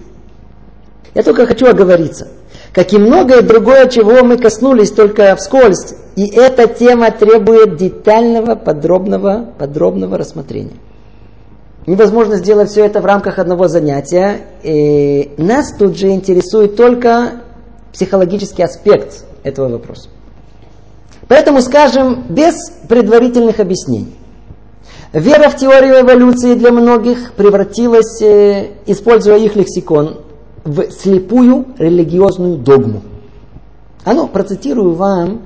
я только хочу оговориться. Как и многое другое, чего мы коснулись только вскользь. И эта тема требует детального, подробного, подробного рассмотрения. Невозможно сделать все это в рамках одного занятия. И нас тут же интересует только психологический аспект этого вопроса. Поэтому скажем без предварительных объяснений. Вера в теорию эволюции для многих превратилась, э, используя их лексикон, в слепую религиозную догму. А ну, процитирую вам,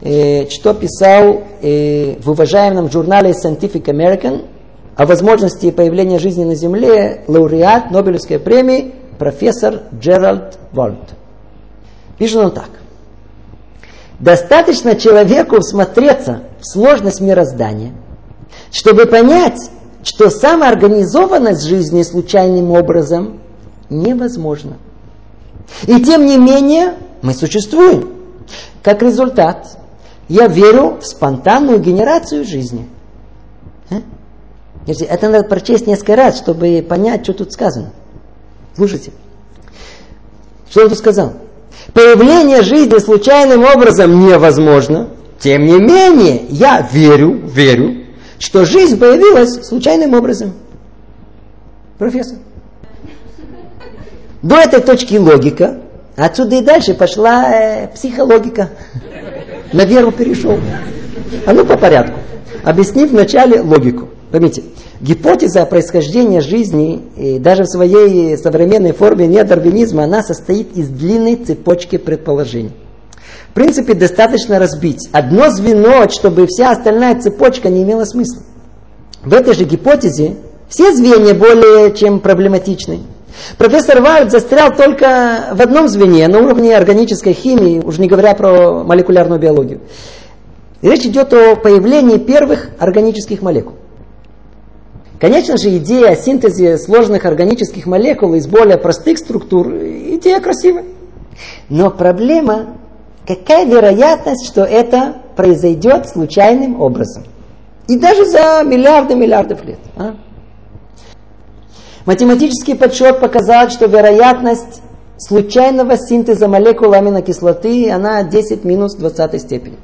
э, что писал э, в уважаемом журнале Scientific American о возможности появления жизни на Земле лауреат Нобелевской премии профессор Джеральд Вольт. Пишет он так. Достаточно человеку всмотреться в сложность мироздания, чтобы понять, что самоорганизованность жизни случайным образом невозможно. И тем не менее мы существуем. Как результат, я верю в спонтанную генерацию жизни. А? Это надо прочесть несколько раз, чтобы понять, что тут сказано. Слушайте. Что он тут сказал? Появление жизни случайным образом невозможно. Тем не менее, я верю, верю, что жизнь появилась случайным образом. Профессор. До этой точки логика, отсюда и дальше пошла э, психологика. На веру перешел. А ну по порядку. Объяснив вначале логику. Поймите, гипотеза происхождения жизни, и даже в своей современной форме неодарвинизма, она состоит из длинной цепочки предположений. В принципе, достаточно разбить одно звено, чтобы вся остальная цепочка не имела смысла. В этой же гипотезе все звенья более чем проблематичны. Профессор Вальд застрял только в одном звене, на уровне органической химии, уже не говоря про молекулярную биологию. речь идет о появлении первых органических молекул. Конечно же, идея о синтезе сложных органических молекул из более простых структур, идея красивая. Но проблема, какая вероятность, что это произойдет случайным образом? И даже за миллиарды миллиардов лет. А? Математический подсчет показал, что вероятность случайного синтеза молекул аминокислоты, она 10 минус 20 степени.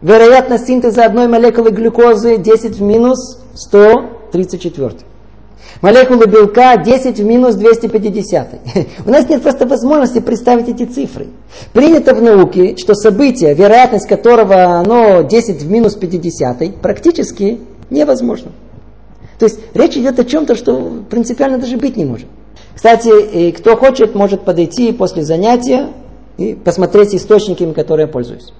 Вероятность синтеза одной молекулы глюкозы 10 в минус 134. Молекулы белка 10 в минус 250. У нас нет просто возможности представить эти цифры. Принято в науке, что событие, вероятность которого оно 10 в минус 50, практически невозможно. То есть речь идет о чем-то, что принципиально даже быть не может. Кстати, кто хочет, может подойти после занятия и посмотреть источники, которыми я пользуюсь.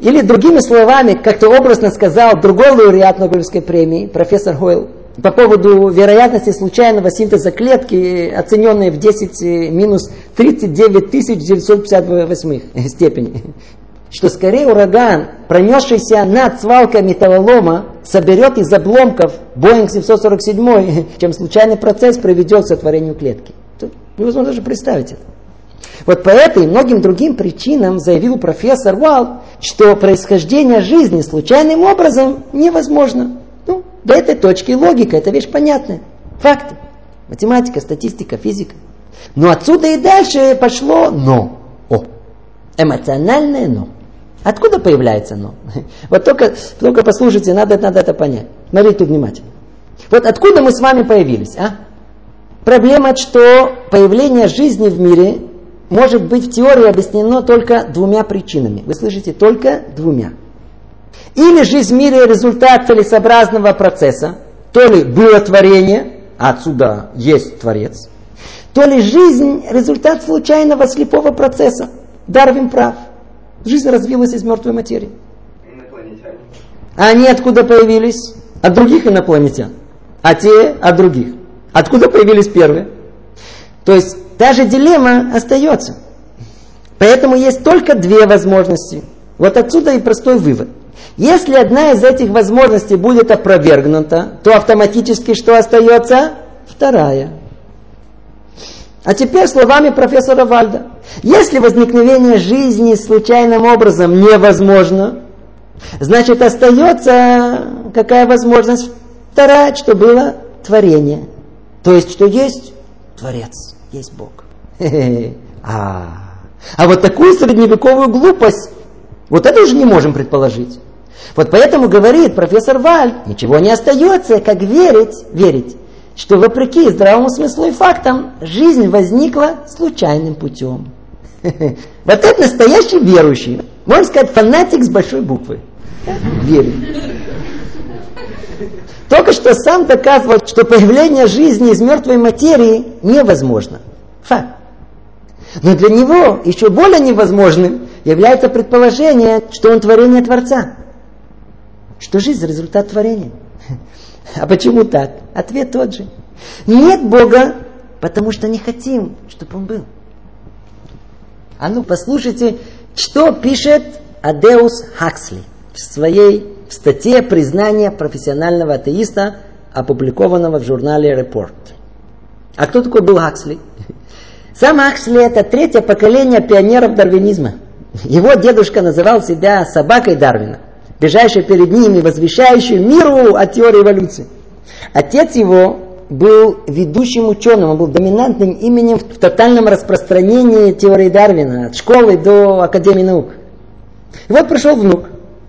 Или другими словами, как-то образно сказал другой лауреат Нобелевской премии, профессор Хойл, по поводу вероятности случайного синтеза клетки, оцененной в 10 минус 39 958 степени что скорее ураган, пронесшийся над свалкой металлолома, соберет из обломков Боинг 747, чем случайный процесс приведет к сотворению клетки. Тут невозможно даже представить это. Вот по этой и многим другим причинам заявил профессор Вал, что происхождение жизни случайным образом невозможно. Ну, до этой точки логика, это вещь понятная. Факты. Математика, статистика, физика. Но отсюда и дальше пошло но. О, эмоциональное но. Откуда появляется но? Вот только, только послушайте, надо, надо это понять. Смотрите внимательно. Вот откуда мы с вами появились, а? Проблема, что появление жизни в мире может быть в теории объяснено только двумя причинами. Вы слышите, только двумя. Или жизнь в мире результат целесообразного процесса, то ли было творение, а отсюда есть Творец, то ли жизнь результат случайного слепого процесса. Дарвин прав. Жизнь развилась из мертвой материи. Инопланетяне. А они откуда появились? От других инопланетян. А те от других. Откуда появились первые? То есть та же дилемма остается. Поэтому есть только две возможности. Вот отсюда и простой вывод. Если одна из этих возможностей будет опровергнута, то автоматически что остается? Вторая. А теперь словами профессора Вальда. Если возникновение жизни случайным образом невозможно, значит остается какая возможность? Вторая, что было творение. То есть, что есть Творец, есть Бог. А, а вот такую средневековую глупость, вот это уже не можем предположить. Вот поэтому говорит профессор Вальд, ничего не остается, как верить, верить, что вопреки здравому смыслу и фактам, жизнь возникла случайным путем. Вот это настоящий верующий. Можно сказать, фанатик с большой буквы. Верит. Только что сам доказывал, что появление жизни из мертвой материи невозможно. Факт. Но для него еще более невозможным является предположение, что он творение Творца. Что жизнь – результат творения. А почему так? Ответ тот же. Нет Бога, потому что не хотим, чтобы Он был. А ну послушайте, что пишет Адеус Хаксли в своей статье «Признание профессионального атеиста», опубликованного в журнале Report. А кто такой был Хаксли? Сам Хаксли это третье поколение пионеров дарвинизма. Его дедушка называл себя собакой Дарвина – ближайший перед ними, возвещающий миру о теории эволюции. Отец его был ведущим ученым, он был доминантным именем в тотальном распространении теории Дарвина, от школы до Академии наук. И вот пришел внук,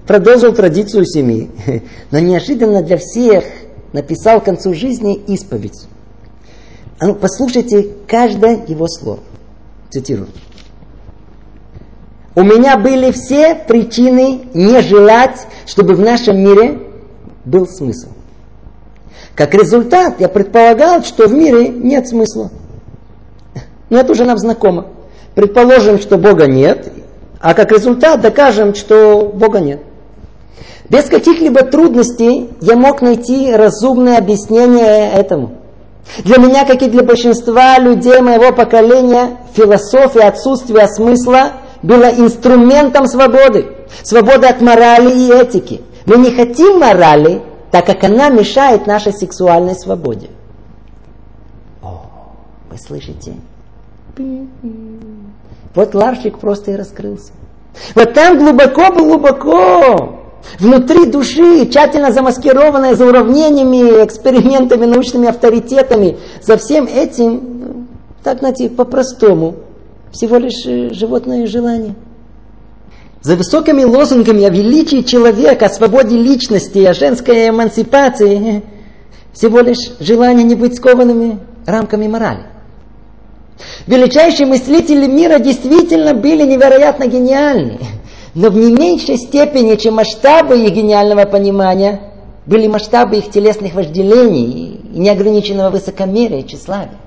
продолжил традицию семьи, но неожиданно для всех написал к концу жизни исповедь. А ну, послушайте каждое его слово. Цитирую. У меня были все причины не желать, чтобы в нашем мире был смысл. Как результат, я предполагал, что в мире нет смысла. Но это уже нам знакомо. Предположим, что Бога нет, а как результат докажем, что Бога нет. Без каких-либо трудностей я мог найти разумное объяснение этому. Для меня, как и для большинства людей моего поколения, философия отсутствия смысла было инструментом свободы. Свободы от морали и этики. Мы не хотим морали, так как она мешает нашей сексуальной свободе. О, вы слышите? Вот ларчик просто и раскрылся. Вот там глубоко-глубоко, внутри души, тщательно замаскированная за уравнениями, экспериментами, научными авторитетами, за всем этим, так, знаете, по-простому, всего лишь э, животное желание. За высокими лозунгами о величии человека, о свободе личности, о женской эмансипации, всего лишь желание не быть скованными рамками морали. Величайшие мыслители мира действительно были невероятно гениальны. Но в не меньшей степени, чем масштабы их гениального понимания, были масштабы их телесных вожделений и неограниченного высокомерия и тщеславия.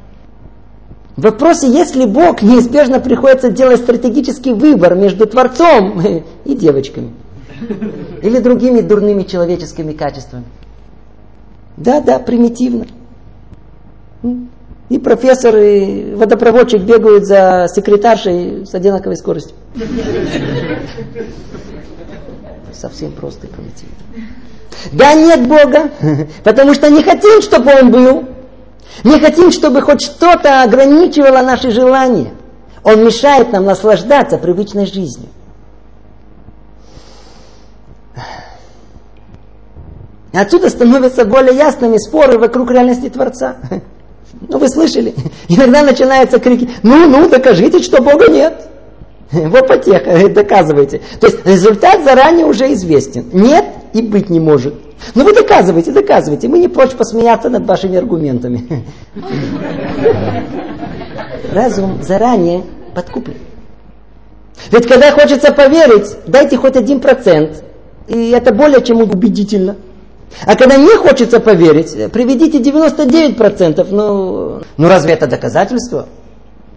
В вопросе, если Бог неизбежно приходится делать стратегический выбор между Творцом и девочками, или другими дурными человеческими качествами. Да, да, примитивно. И профессор, и водопроводчик бегают за секретаршей с одинаковой скоростью. Совсем просто и примитивно. Да нет Бога, потому что не хотим, чтобы Он был. Не хотим, чтобы хоть что-то ограничивало наши желания. Он мешает нам наслаждаться привычной жизнью. Отсюда становятся более ясными споры вокруг реальности Творца. Ну, вы слышали? Иногда начинаются крики, ну, ну, докажите, что Бога нет. Вот потеха, доказывайте. То есть результат заранее уже известен. Нет и быть не может. Ну вы доказывайте, доказывайте. Мы не прочь посмеяться над вашими аргументами. Разум заранее подкуплен. Ведь когда хочется поверить, дайте хоть один процент. И это более чем убедительно. А когда не хочется поверить, приведите 99%. Ну, ну разве это доказательство?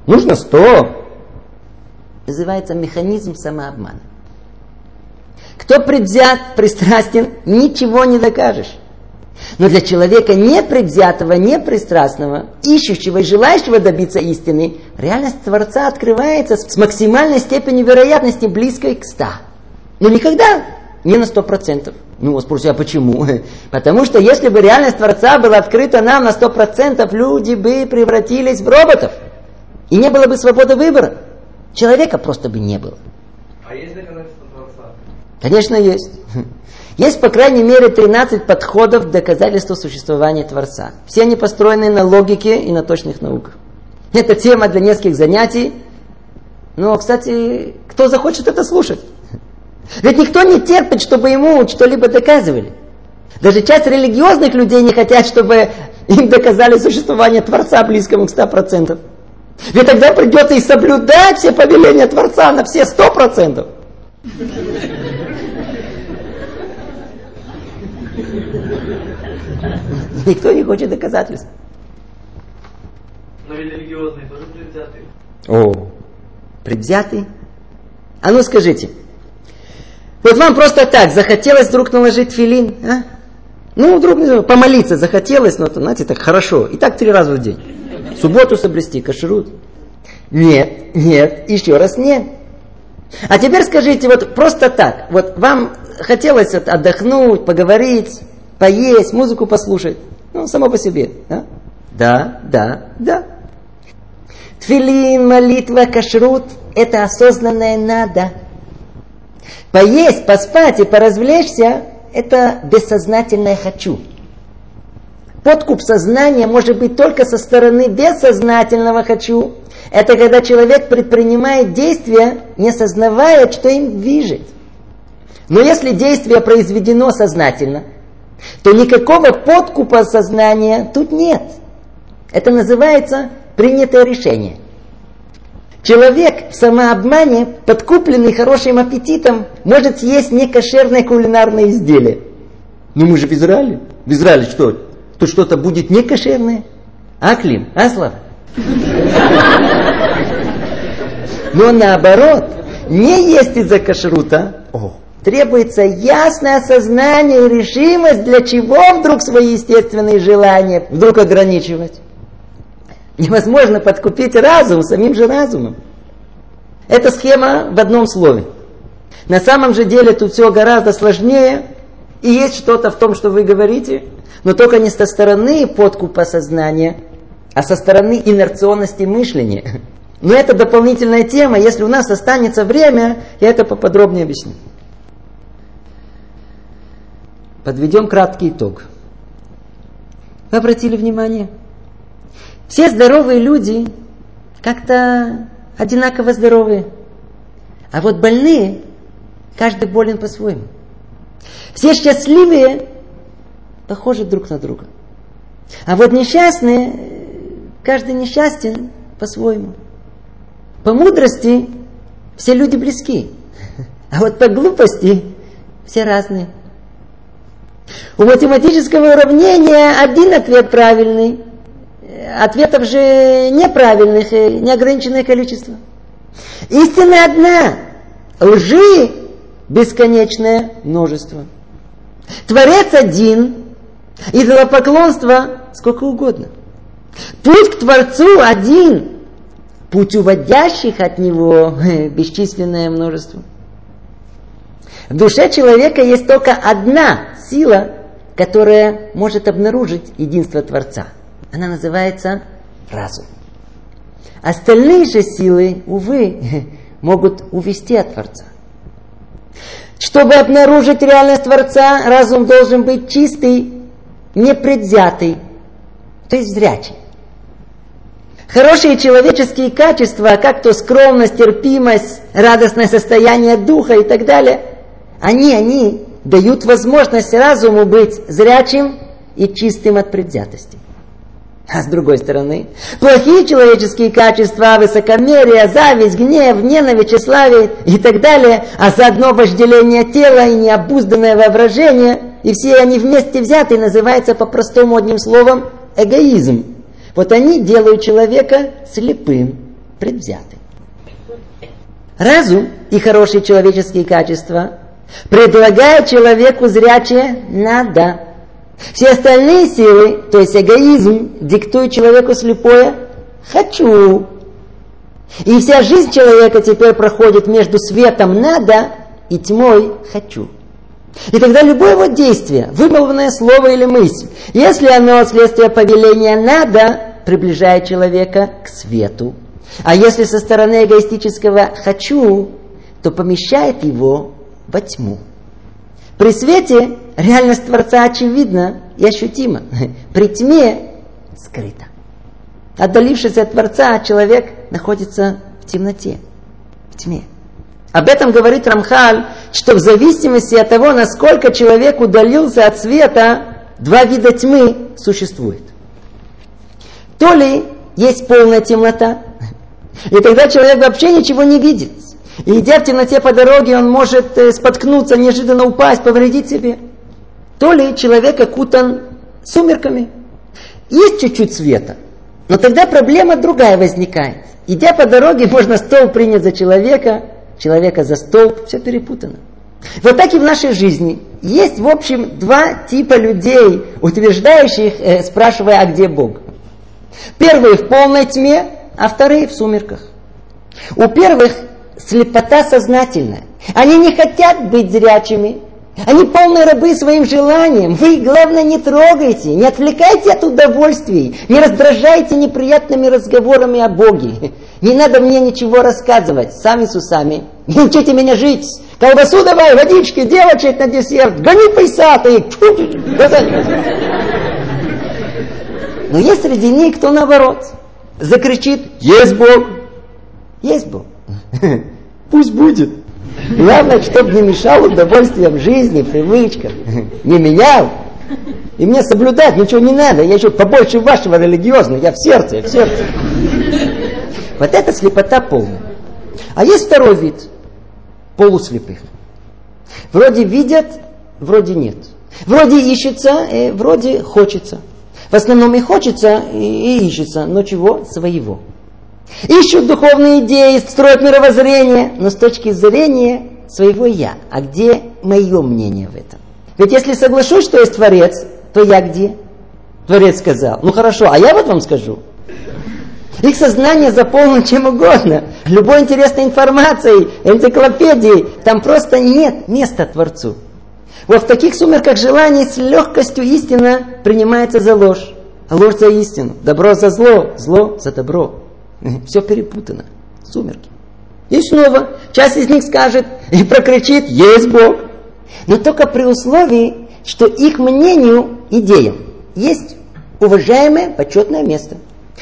Нужно 100. Называется механизм самообмана. Кто предвзят, пристрастен, ничего не докажешь. Но для человека непредвзятого, непристрастного, ищущего и желающего добиться истины, реальность Творца открывается с максимальной степенью вероятности, близкой к ста. Но никогда не на сто процентов. Ну, спросите, а почему? Потому что если бы реальность Творца была открыта нам на сто процентов, люди бы превратились в роботов. И не было бы свободы выбора. Человека просто бы не было. А есть доказательства Творца? Конечно, есть. Есть, по крайней мере, 13 подходов к доказательству существования Творца. Все они построены на логике и на точных науках. Это тема для нескольких занятий. Но, кстати, кто захочет это слушать? Ведь никто не терпит, чтобы ему что-либо доказывали. Даже часть религиозных людей не хотят, чтобы им доказали существование Творца близкому к 100%. Ведь тогда придется и соблюдать все повеления Творца на все 100%. Никто не хочет доказательств. Но ведь религиозные тоже предвзятые. О, предвзятый? А ну скажите, вот вам просто так захотелось вдруг наложить филин, а? Ну, вдруг помолиться захотелось, но, знаете, так хорошо. И так три раза в день. Субботу соблюсти, кашрут. Нет, нет, еще раз нет. А теперь скажите, вот просто так, вот вам хотелось отдохнуть, поговорить, поесть, музыку послушать. Ну, само по себе. Да, да, да. да. Тфилин, молитва, кашрут – это осознанное надо. Поесть, поспать и поразвлечься – это бессознательное «хочу». Подкуп сознания может быть только со стороны бессознательного «хочу». Это когда человек предпринимает действия, не сознавая, что им движет. Но если действие произведено сознательно, то никакого подкупа сознания тут нет. Это называется принятое решение. Человек в самообмане, подкупленный хорошим аппетитом, может съесть некошерное кулинарное изделие. Но мы же в Израиле. В Израиле что? Тут что-то будет некошерное? А, Клим? А, Слав? Но наоборот, не есть из-за кашрута, о, требуется ясное осознание и решимость, для чего вдруг свои естественные желания вдруг ограничивать. Невозможно подкупить разум самим же разумом. Это схема в одном слове. На самом же деле тут все гораздо сложнее И есть что-то в том, что вы говорите, но только не со стороны подкупа сознания, а со стороны инерционности мышления. Но это дополнительная тема. Если у нас останется время, я это поподробнее объясню. Подведем краткий итог. Вы обратили внимание? Все здоровые люди как-то одинаково здоровые. А вот больные, каждый болен по-своему. Все счастливые похожи друг на друга. А вот несчастные, каждый несчастен по-своему. По мудрости все люди близки. А вот по глупости все разные. У математического уравнения один ответ правильный. Ответов же неправильных, неограниченное количество. Истина одна. Лжи бесконечное множество. Творец один. Идолопоклонство сколько угодно. Путь к Творцу один. Путь уводящих от него бесчисленное множество. В душе человека есть только одна сила, которая может обнаружить единство Творца. Она называется разум. Остальные же силы, увы, могут увести от Творца. Чтобы обнаружить реальность Творца, разум должен быть чистый, непредвзятый, то есть зрячий. Хорошие человеческие качества, как то скромность, терпимость, радостное состояние духа и так далее, они, они дают возможность разуму быть зрячим и чистым от предвзятости. А с другой стороны, плохие человеческие качества, высокомерие, зависть, гнев, ненависть, тщеславие и так далее, а заодно вожделение тела и необузданное воображение, и все они вместе взяты называются по-простому одним словом эгоизм. Вот они делают человека слепым, предвзятым. Разум и хорошие человеческие качества предлагают человеку зрячее «надо», все остальные силы, то есть эгоизм, диктуют человеку слепое «хочу». И вся жизнь человека теперь проходит между светом «надо» и тьмой «хочу». И тогда любое его действие, вымолванное слово или мысль, если оно следствие повеления «надо», приближает человека к свету. А если со стороны эгоистического «хочу», то помещает его во тьму. При свете реальность Творца очевидна и ощутима. При тьме скрыта. Отдалившись от Творца, человек находится в темноте, в тьме. Об этом говорит Рамхаль, что в зависимости от того, насколько человек удалился от света, два вида тьмы существует. То ли есть полная темнота, и тогда человек вообще ничего не видит. И идя в темноте по дороге, он может э, споткнуться, неожиданно упасть, повредить себе. То ли человек окутан сумерками. Есть чуть-чуть света, но тогда проблема другая возникает. Идя по дороге, можно стол принять за человека, человека за стол, все перепутано. Вот так и в нашей жизни. Есть, в общем, два типа людей, утверждающих, э, спрашивая, а где Бог. Первые в полной тьме, а вторые в сумерках. У первых слепота сознательная. Они не хотят быть зрячими. Они полные рабы своим желанием. Вы, главное, не трогайте, не отвлекайте от удовольствий, не раздражайте неприятными разговорами о Боге. Не надо мне ничего рассказывать, сами с усами. Не учите меня жить. Колбасу давай, водички, девочек на десерт. Гони пейсатый. Но есть среди них кто наоборот. Закричит, есть Бог. Есть Бог. Пусть будет. Главное, чтобы не мешал удовольствиям жизни, привычкам. Не менял. И мне соблюдать ничего не надо. Я еще побольше вашего религиозного. Я в сердце, в сердце. Вот это слепота полная. А есть второй вид. Полуслепых. Вроде видят, вроде нет. Вроде ищется, э, вроде хочется. В основном и хочется, и, и ищется. Но чего? Своего. Ищут духовные идеи, строят мировоззрение, но с точки зрения своего «я». А где мое мнение в этом? Ведь если соглашусь, что есть Творец, то я где? Творец сказал. Ну хорошо, а я вот вам скажу. Их сознание заполнено чем угодно. Любой интересной информацией, энциклопедией. Там просто нет места Творцу. Вот в таких сумерках желаний с легкостью истина принимается за ложь. А ложь за истину. Добро за зло, зло за добро. Все перепутано. Сумерки. И снова часть из них скажет и прокричит «Есть Бог!» Но только при условии, что их мнению, идеям, есть уважаемое, почетное место.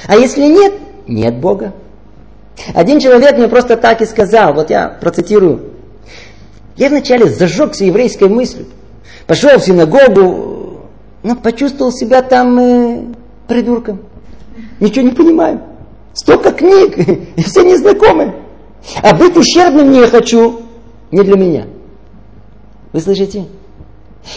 А если нет, нет Бога. Один человек мне просто так и сказал, вот я процитирую. Я вначале зажегся еврейской мыслью. Пошел в синагогу, но почувствовал себя там э, придурком. Ничего не понимаю. Столько книг, и все незнакомые. А быть ущербным не хочу. Не для меня. Вы слышите?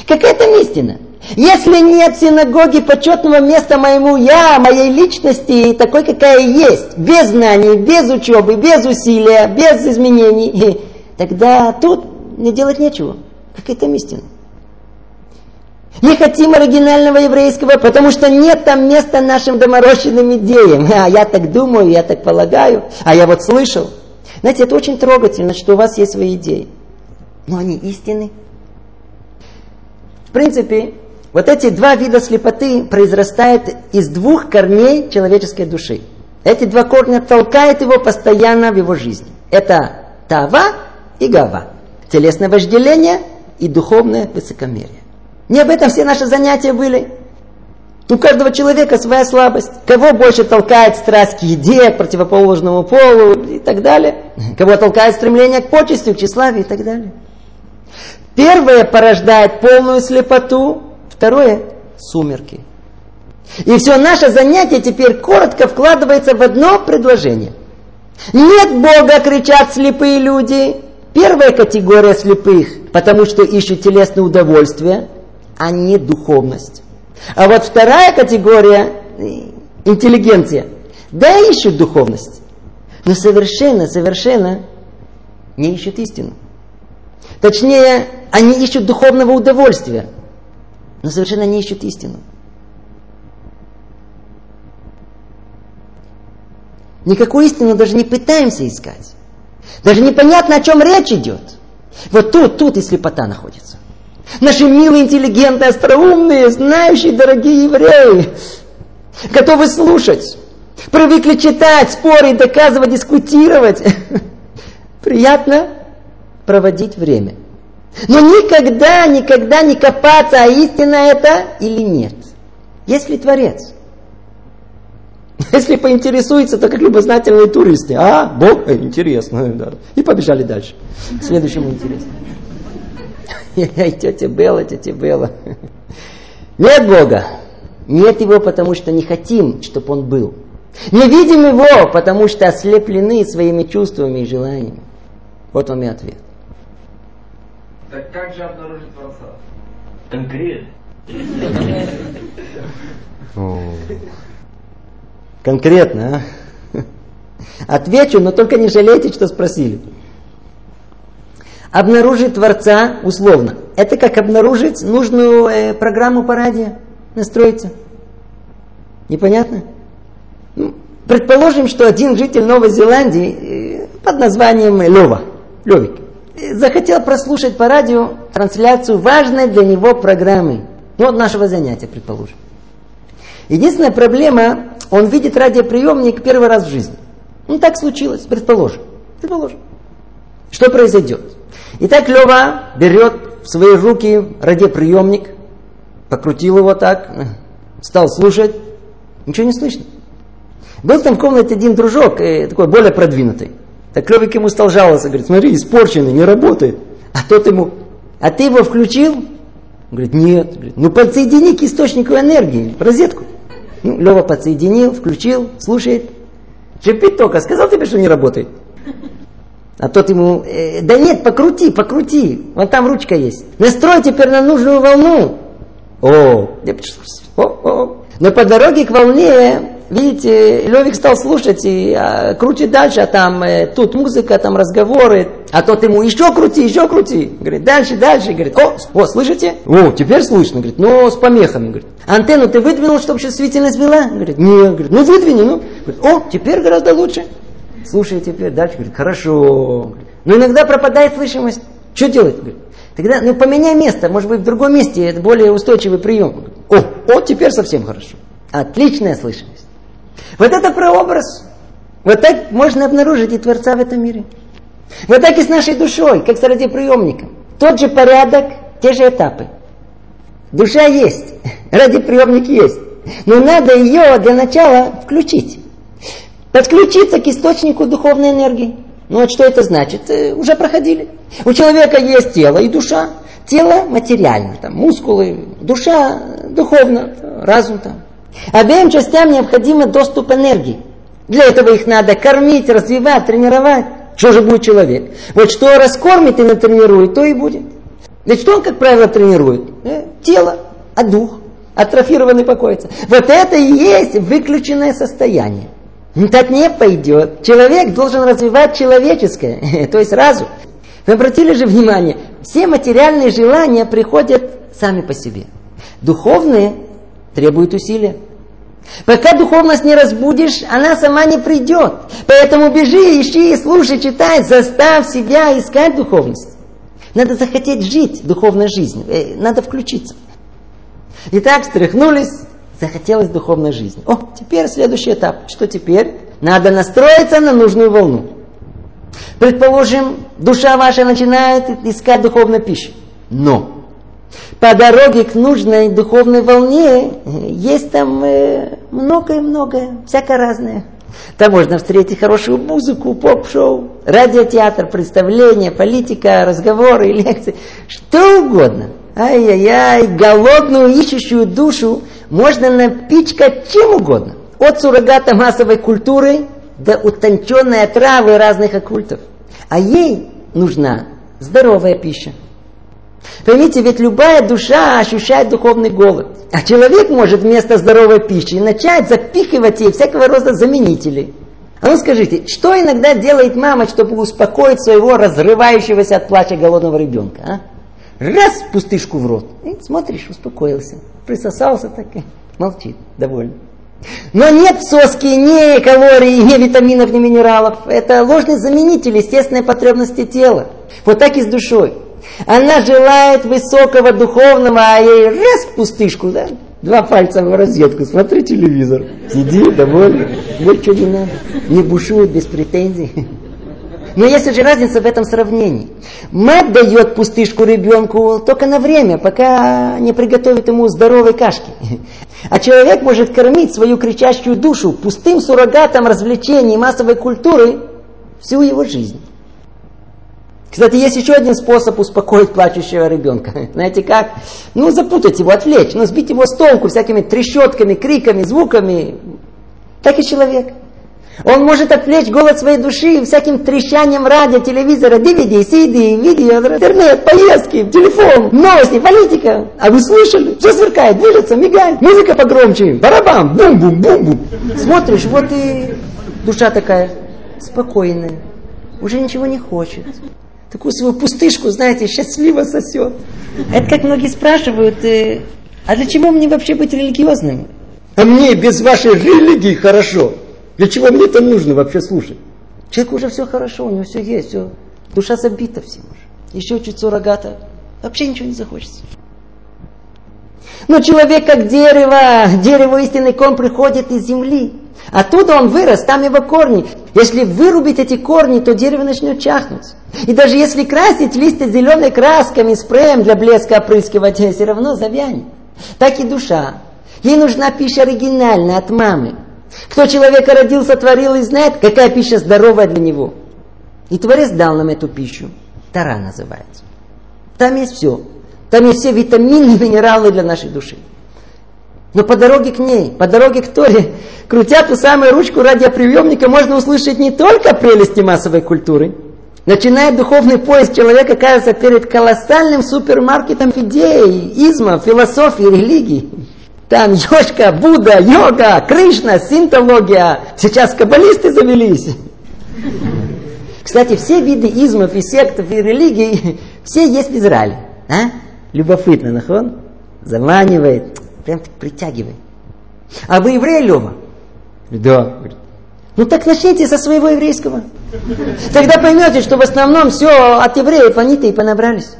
Какая там истина? Если нет синагоги почетного места моему я, моей личности, такой, какая есть, без знаний, без учебы, без усилия, без изменений, тогда тут мне делать нечего. Какая там истина? Не хотим оригинального еврейского, потому что нет там места нашим доморощенным идеям. А я так думаю, я так полагаю, а я вот слышал. Знаете, это очень трогательно, что у вас есть свои идеи. Но они истины. В принципе, вот эти два вида слепоты произрастают из двух корней человеческой души. Эти два корня толкают его постоянно в его жизни. Это тава и гава. Телесное вожделение и духовное высокомерие. Не об этом все наши занятия были. У каждого человека своя слабость. Кого больше толкает страсть к еде, к противоположному полу и так далее. Кого толкает стремление к почестям, к тщеславию и так далее. Первое порождает полную слепоту, второе – сумерки. И все наше занятие теперь коротко вкладывается в одно предложение. Нет Бога, кричат слепые люди. Первая категория слепых, потому что ищут телесное удовольствие – а не духовность. А вот вторая категория – интеллигенция. Да, ищут духовность, но совершенно, совершенно не ищут истину. Точнее, они ищут духовного удовольствия, но совершенно не ищут истину. Никакую истину даже не пытаемся искать. Даже непонятно, о чем речь идет. Вот тут, тут и слепота находится. Наши милые, интеллигентные, остроумные, знающие, дорогие евреи, готовы слушать, привыкли читать, спорить, доказывать, дискутировать. Приятно проводить время. Но никогда, никогда не копаться, а истина это или нет. Есть ли Творец? Если поинтересуется, то как любознательные туристы. А, Бог, э, интересно. Да. И побежали дальше. Следующему интересно. Ай, тетя Белла, тетя Белла. Нет Бога. Нет Его, потому что не хотим, чтобы Он был. Не видим Его, потому что ослеплены своими чувствами и желаниями. Вот он и ответ. Так как же обнаружить Творца? Конкретно. Конкретно, а? Отвечу, но только не жалейте, что спросили. Обнаружить Творца условно. Это как обнаружить нужную э, программу по радио. Настроиться. Непонятно? Ну, предположим, что один житель Новой Зеландии э, под названием Лева, Левик, э, захотел прослушать по радио трансляцию важной для него программы. Ну, нашего занятия, предположим. Единственная проблема, он видит радиоприемник первый раз в жизни. Ну, так случилось, предположим. Предположим. Что произойдет? Итак, Лева берет в свои руки радиоприемник, покрутил его так, стал слушать, ничего не слышно. Был там в комнате один дружок, э, такой более продвинутый. Так Левик ему стал жаловаться, говорит, смотри, испорченный, не работает. А тот ему, а ты его включил? Он говорит, нет. Говорит, ну подсоедини к источнику энергии, в розетку. Ну, Лева подсоединил, включил, слушает. Шипит только, сказал тебе, что не работает. А тот ему, э, да нет, покрути, покрути, вон там ручка есть. Настрой теперь на нужную волну. О, о, о. Но по дороге к волне, видите, Левик стал слушать и а, крутит дальше, а там э, тут музыка, там разговоры. А тот ему еще крути, еще крути. Говорит, дальше, дальше. Говорит, о, о, слышите? О, теперь слышно. Говорит, но с помехами. Говорит, антенну ты выдвинул, чтобы чувствительность вела? Говорит, нет. Говорит, ну выдвини, ну. Говорит, о, теперь гораздо лучше. Слушай теперь дальше, говорит, хорошо. Но иногда пропадает слышимость. Что делать? Говорит, Тогда, ну, поменяй место, может быть, в другом месте это более устойчивый прием. О, о, теперь совсем хорошо. Отличная слышимость. Вот это прообраз. Вот так можно обнаружить и Творца в этом мире. Вот так и с нашей душой, как с радиоприемником. Тот же порядок, те же этапы. Душа есть, радиоприемник есть. Но надо ее для начала включить. Подключиться к источнику духовной энергии. Ну вот что это значит? Э, уже проходили. У человека есть тело и душа. Тело материально, там, мускулы, душа духовно, разум там. Обеим частям необходим доступ энергии. Для этого их надо кормить, развивать, тренировать. Что же будет человек? Вот что раскормит и натренирует, то и будет. Ведь что он, как правило, тренирует? Э, тело, а дух атрофированный покоится. Вот это и есть выключенное состояние. Так не пойдет. Человек должен развивать человеческое, то есть разум. Вы обратили же внимание, все материальные желания приходят сами по себе. Духовные требуют усилия. Пока духовность не разбудишь, она сама не придет. Поэтому бежи, ищи, слушай, читай, заставь себя искать духовность. Надо захотеть жить духовной жизнью, э, надо включиться. Итак, встряхнулись, захотелось духовной жизни. О, теперь следующий этап. Что теперь? Надо настроиться на нужную волну. Предположим, душа ваша начинает искать духовную пищу. Но по дороге к нужной духовной волне есть там э, многое-многое, всякое разное. Там можно встретить хорошую музыку, поп-шоу, радиотеатр, представления, политика, разговоры, лекции, что угодно. Ай-яй-яй, голодную ищущую душу можно напичкать чем угодно. От суррогата массовой культуры до утонченной отравы разных оккультов. А ей нужна здоровая пища. Поймите, ведь любая душа ощущает духовный голод. А человек может вместо здоровой пищи начать запихивать ей всякого рода заменители. А ну скажите, что иногда делает мама, чтобы успокоить своего разрывающегося от плача голодного ребенка? А? Раз пустышку в рот. И смотришь, успокоился. Присосался так и молчит, довольно. Но нет в соске ни калорий, ни витаминов, ни минералов. Это ложный заменитель естественной потребности тела. Вот так и с душой. Она желает высокого духовного, а ей раз в пустышку, да? Два пальца в розетку, смотри телевизор. Сиди, довольный. Больше не надо. Не бушует без претензий. Но есть же разница в этом сравнении. Мать дает пустышку ребенку только на время, пока не приготовит ему здоровой кашки. А человек может кормить свою кричащую душу пустым суррогатом развлечений массовой культуры всю его жизнь. Кстати, есть еще один способ успокоить плачущего ребенка. Знаете как? Ну, запутать его, отвлечь, ну, сбить его с толку всякими трещотками, криками, звуками. Так и человек. Он может отвлечь голод своей души всяким трещанием радио, телевизора, DVD, CD, видео, интернет, поездки, телефон, новости, политика. А вы слышали? Все сверкает, движется, мигает. Музыка погромче, барабан, бум-бум, бум-бум. Смотришь, вот и душа такая спокойная, уже ничего не хочет такую свою пустышку, знаете, счастливо сосет. Это как многие спрашивают, э, а для чего мне вообще быть религиозным? А мне без вашей религии хорошо. Для чего мне это нужно вообще слушать? Человеку уже все хорошо, у него все есть, все. Душа забита всем уже. Еще чуть суррогата. Вообще ничего не захочется. Но человек как дерево, дерево истинный ком приходит из земли. Оттуда он вырос, там его корни. Если вырубить эти корни, то дерево начнет чахнуть. И даже если красить листья зеленой красками, спреем для блеска опрыскивать, все равно завянет. Так и душа. Ей нужна пища оригинальная от мамы. Кто человека родился, творил и знает, какая пища здоровая для него. И Творец дал нам эту пищу. Тара называется. Там есть все. Там есть все витамины, минералы для нашей души. Но по дороге к ней, по дороге к Торе, крутя ту самую ручку радиоприемника, можно услышать не только прелести массовой культуры. Начинает духовный поиск человека, кажется, перед колоссальным супермаркетом идей, измов, философии, религии. Там Йошка, Будда, йога, Кришна, синтология. Сейчас каббалисты завелись. Кстати, все виды измов и сектов и религий, все есть в Израиле. А? Любопытно, нахон? Заманивает. Прям так притягивай. А вы еврей, Лева? Да. Ну так начните со своего еврейского. Тогда поймете, что в основном все от евреев они-то и понабрались.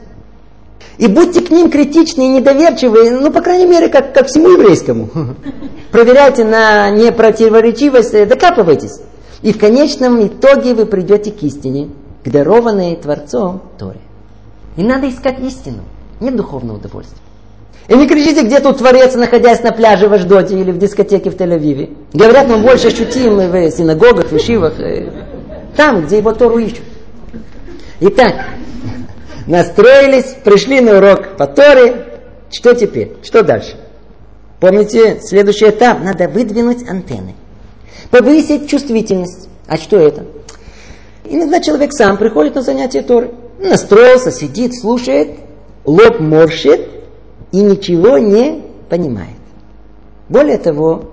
И будьте к ним критичны и недоверчивы, ну, по крайней мере, как ко всему еврейскому. Проверяйте на непротиворечивость, докапывайтесь. И в конечном итоге вы придете к истине, к дарованной Творцом Торе. И надо искать истину, нет духовного удовольствия. И не кричите, где тут Творец, находясь на пляже в Аждоте или в дискотеке в Тель-Авиве. Говорят, мы больше ощутим в синагогах, в ишивах, э, там, где его Тору ищут. Итак, настроились, пришли на урок по Торе. Что теперь? Что дальше? Помните, следующий этап. Надо выдвинуть антенны. Повысить чувствительность. А что это? Иногда человек сам приходит на занятие Торы. Настроился, сидит, слушает, лоб морщит и ничего не понимает. Более того,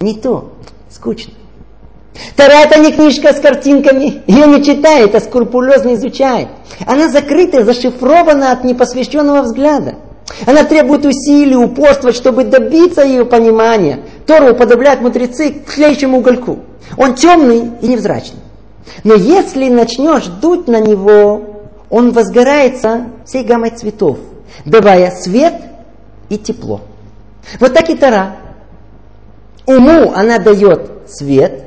не то, скучно. Тора это не книжка с картинками, ее не читает, а скрупулезно изучает. Она закрыта, зашифрована от непосвященного взгляда. Она требует усилий, упорства, чтобы добиться ее понимания. Тору уподобляют мудрецы к тлеющему угольку. Он темный и невзрачный. Но если начнешь дуть на него, он возгорается всей гаммой цветов, давая свет и тепло. Вот так и Тора. Уму она дает свет,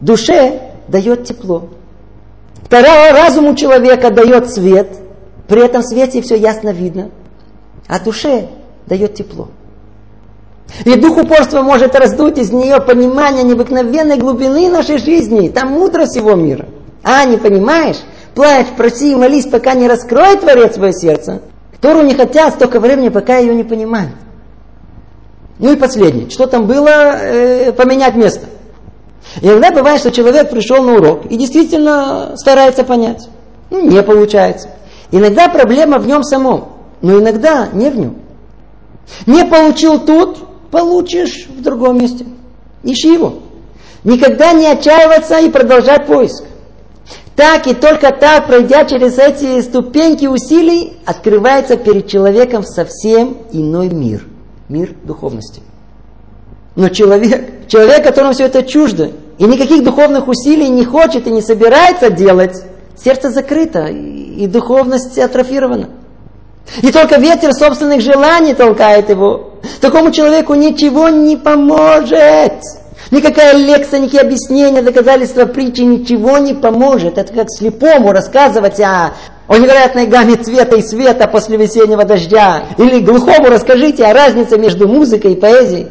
душе дает тепло. Тора разуму человека дает свет, при этом свете все ясно видно, а душе дает тепло. И дух упорства может раздуть из нее понимание необыкновенной глубины нашей жизни. Там мудрость всего мира. А, не понимаешь? Плачь, проси, молись, пока не раскроет Творец свое сердце. Тору не хотят столько времени, пока ее не понимают. Ну и последнее. Что там было? Э, поменять место. Иногда бывает, что человек пришел на урок и действительно старается понять. Ну, не получается. Иногда проблема в нем самом, но иногда не в нем. Не получил тут, получишь в другом месте. Ищи его. Никогда не отчаиваться и продолжать поиск. Так и только так, пройдя через эти ступеньки усилий, открывается перед человеком совсем иной мир. Мир духовности. Но человек, человек, которому все это чуждо, и никаких духовных усилий не хочет и не собирается делать, сердце закрыто, и духовность атрофирована. И только ветер собственных желаний толкает его. Такому человеку ничего не поможет. Никакая лекция, никакие объяснения, доказательства, притчи ничего не поможет. Это как слепому рассказывать о, о невероятной гамме цвета и света после весеннего дождя. Или глухому расскажите о разнице между музыкой и поэзией.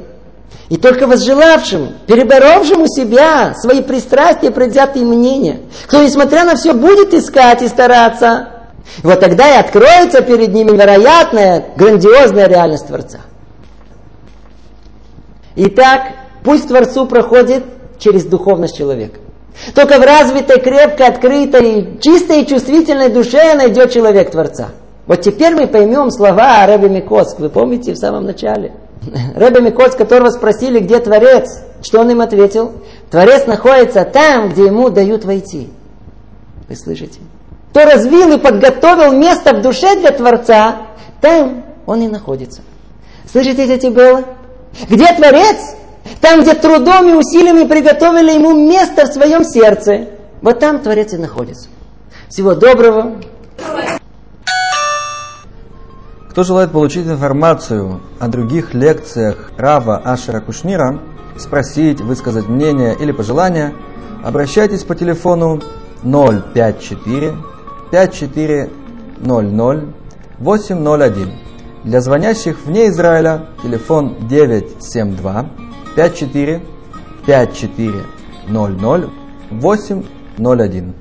И только возжелавшему, переборовшему себя, свои пристрастия, предвзятые мнения, кто, несмотря на все, будет искать и стараться, вот тогда и откроется перед ними невероятная, грандиозная реальность Творца. Итак, пусть Творцу проходит через духовность человека. Только в развитой, крепко открытой, чистой и чувствительной душе найдет человек Творца. Вот теперь мы поймем слова Рэбби Микоск. Вы помните в самом начале? Рэбби Микоск, которого спросили, где Творец, что он им ответил? Творец находится там, где ему дают войти. Вы слышите? Кто развил и подготовил место в душе для Творца, там он и находится. Слышите эти было? Где Творец? Там, где трудом и усилиями приготовили ему место в своем сердце. Вот там Творец и находится. Всего доброго. Кто желает получить информацию о других лекциях Рава Ашера Кушнира, спросить, высказать мнение или пожелания, обращайтесь по телефону 054 5400 801. Для звонящих вне Израиля телефон 972 54 5400 801.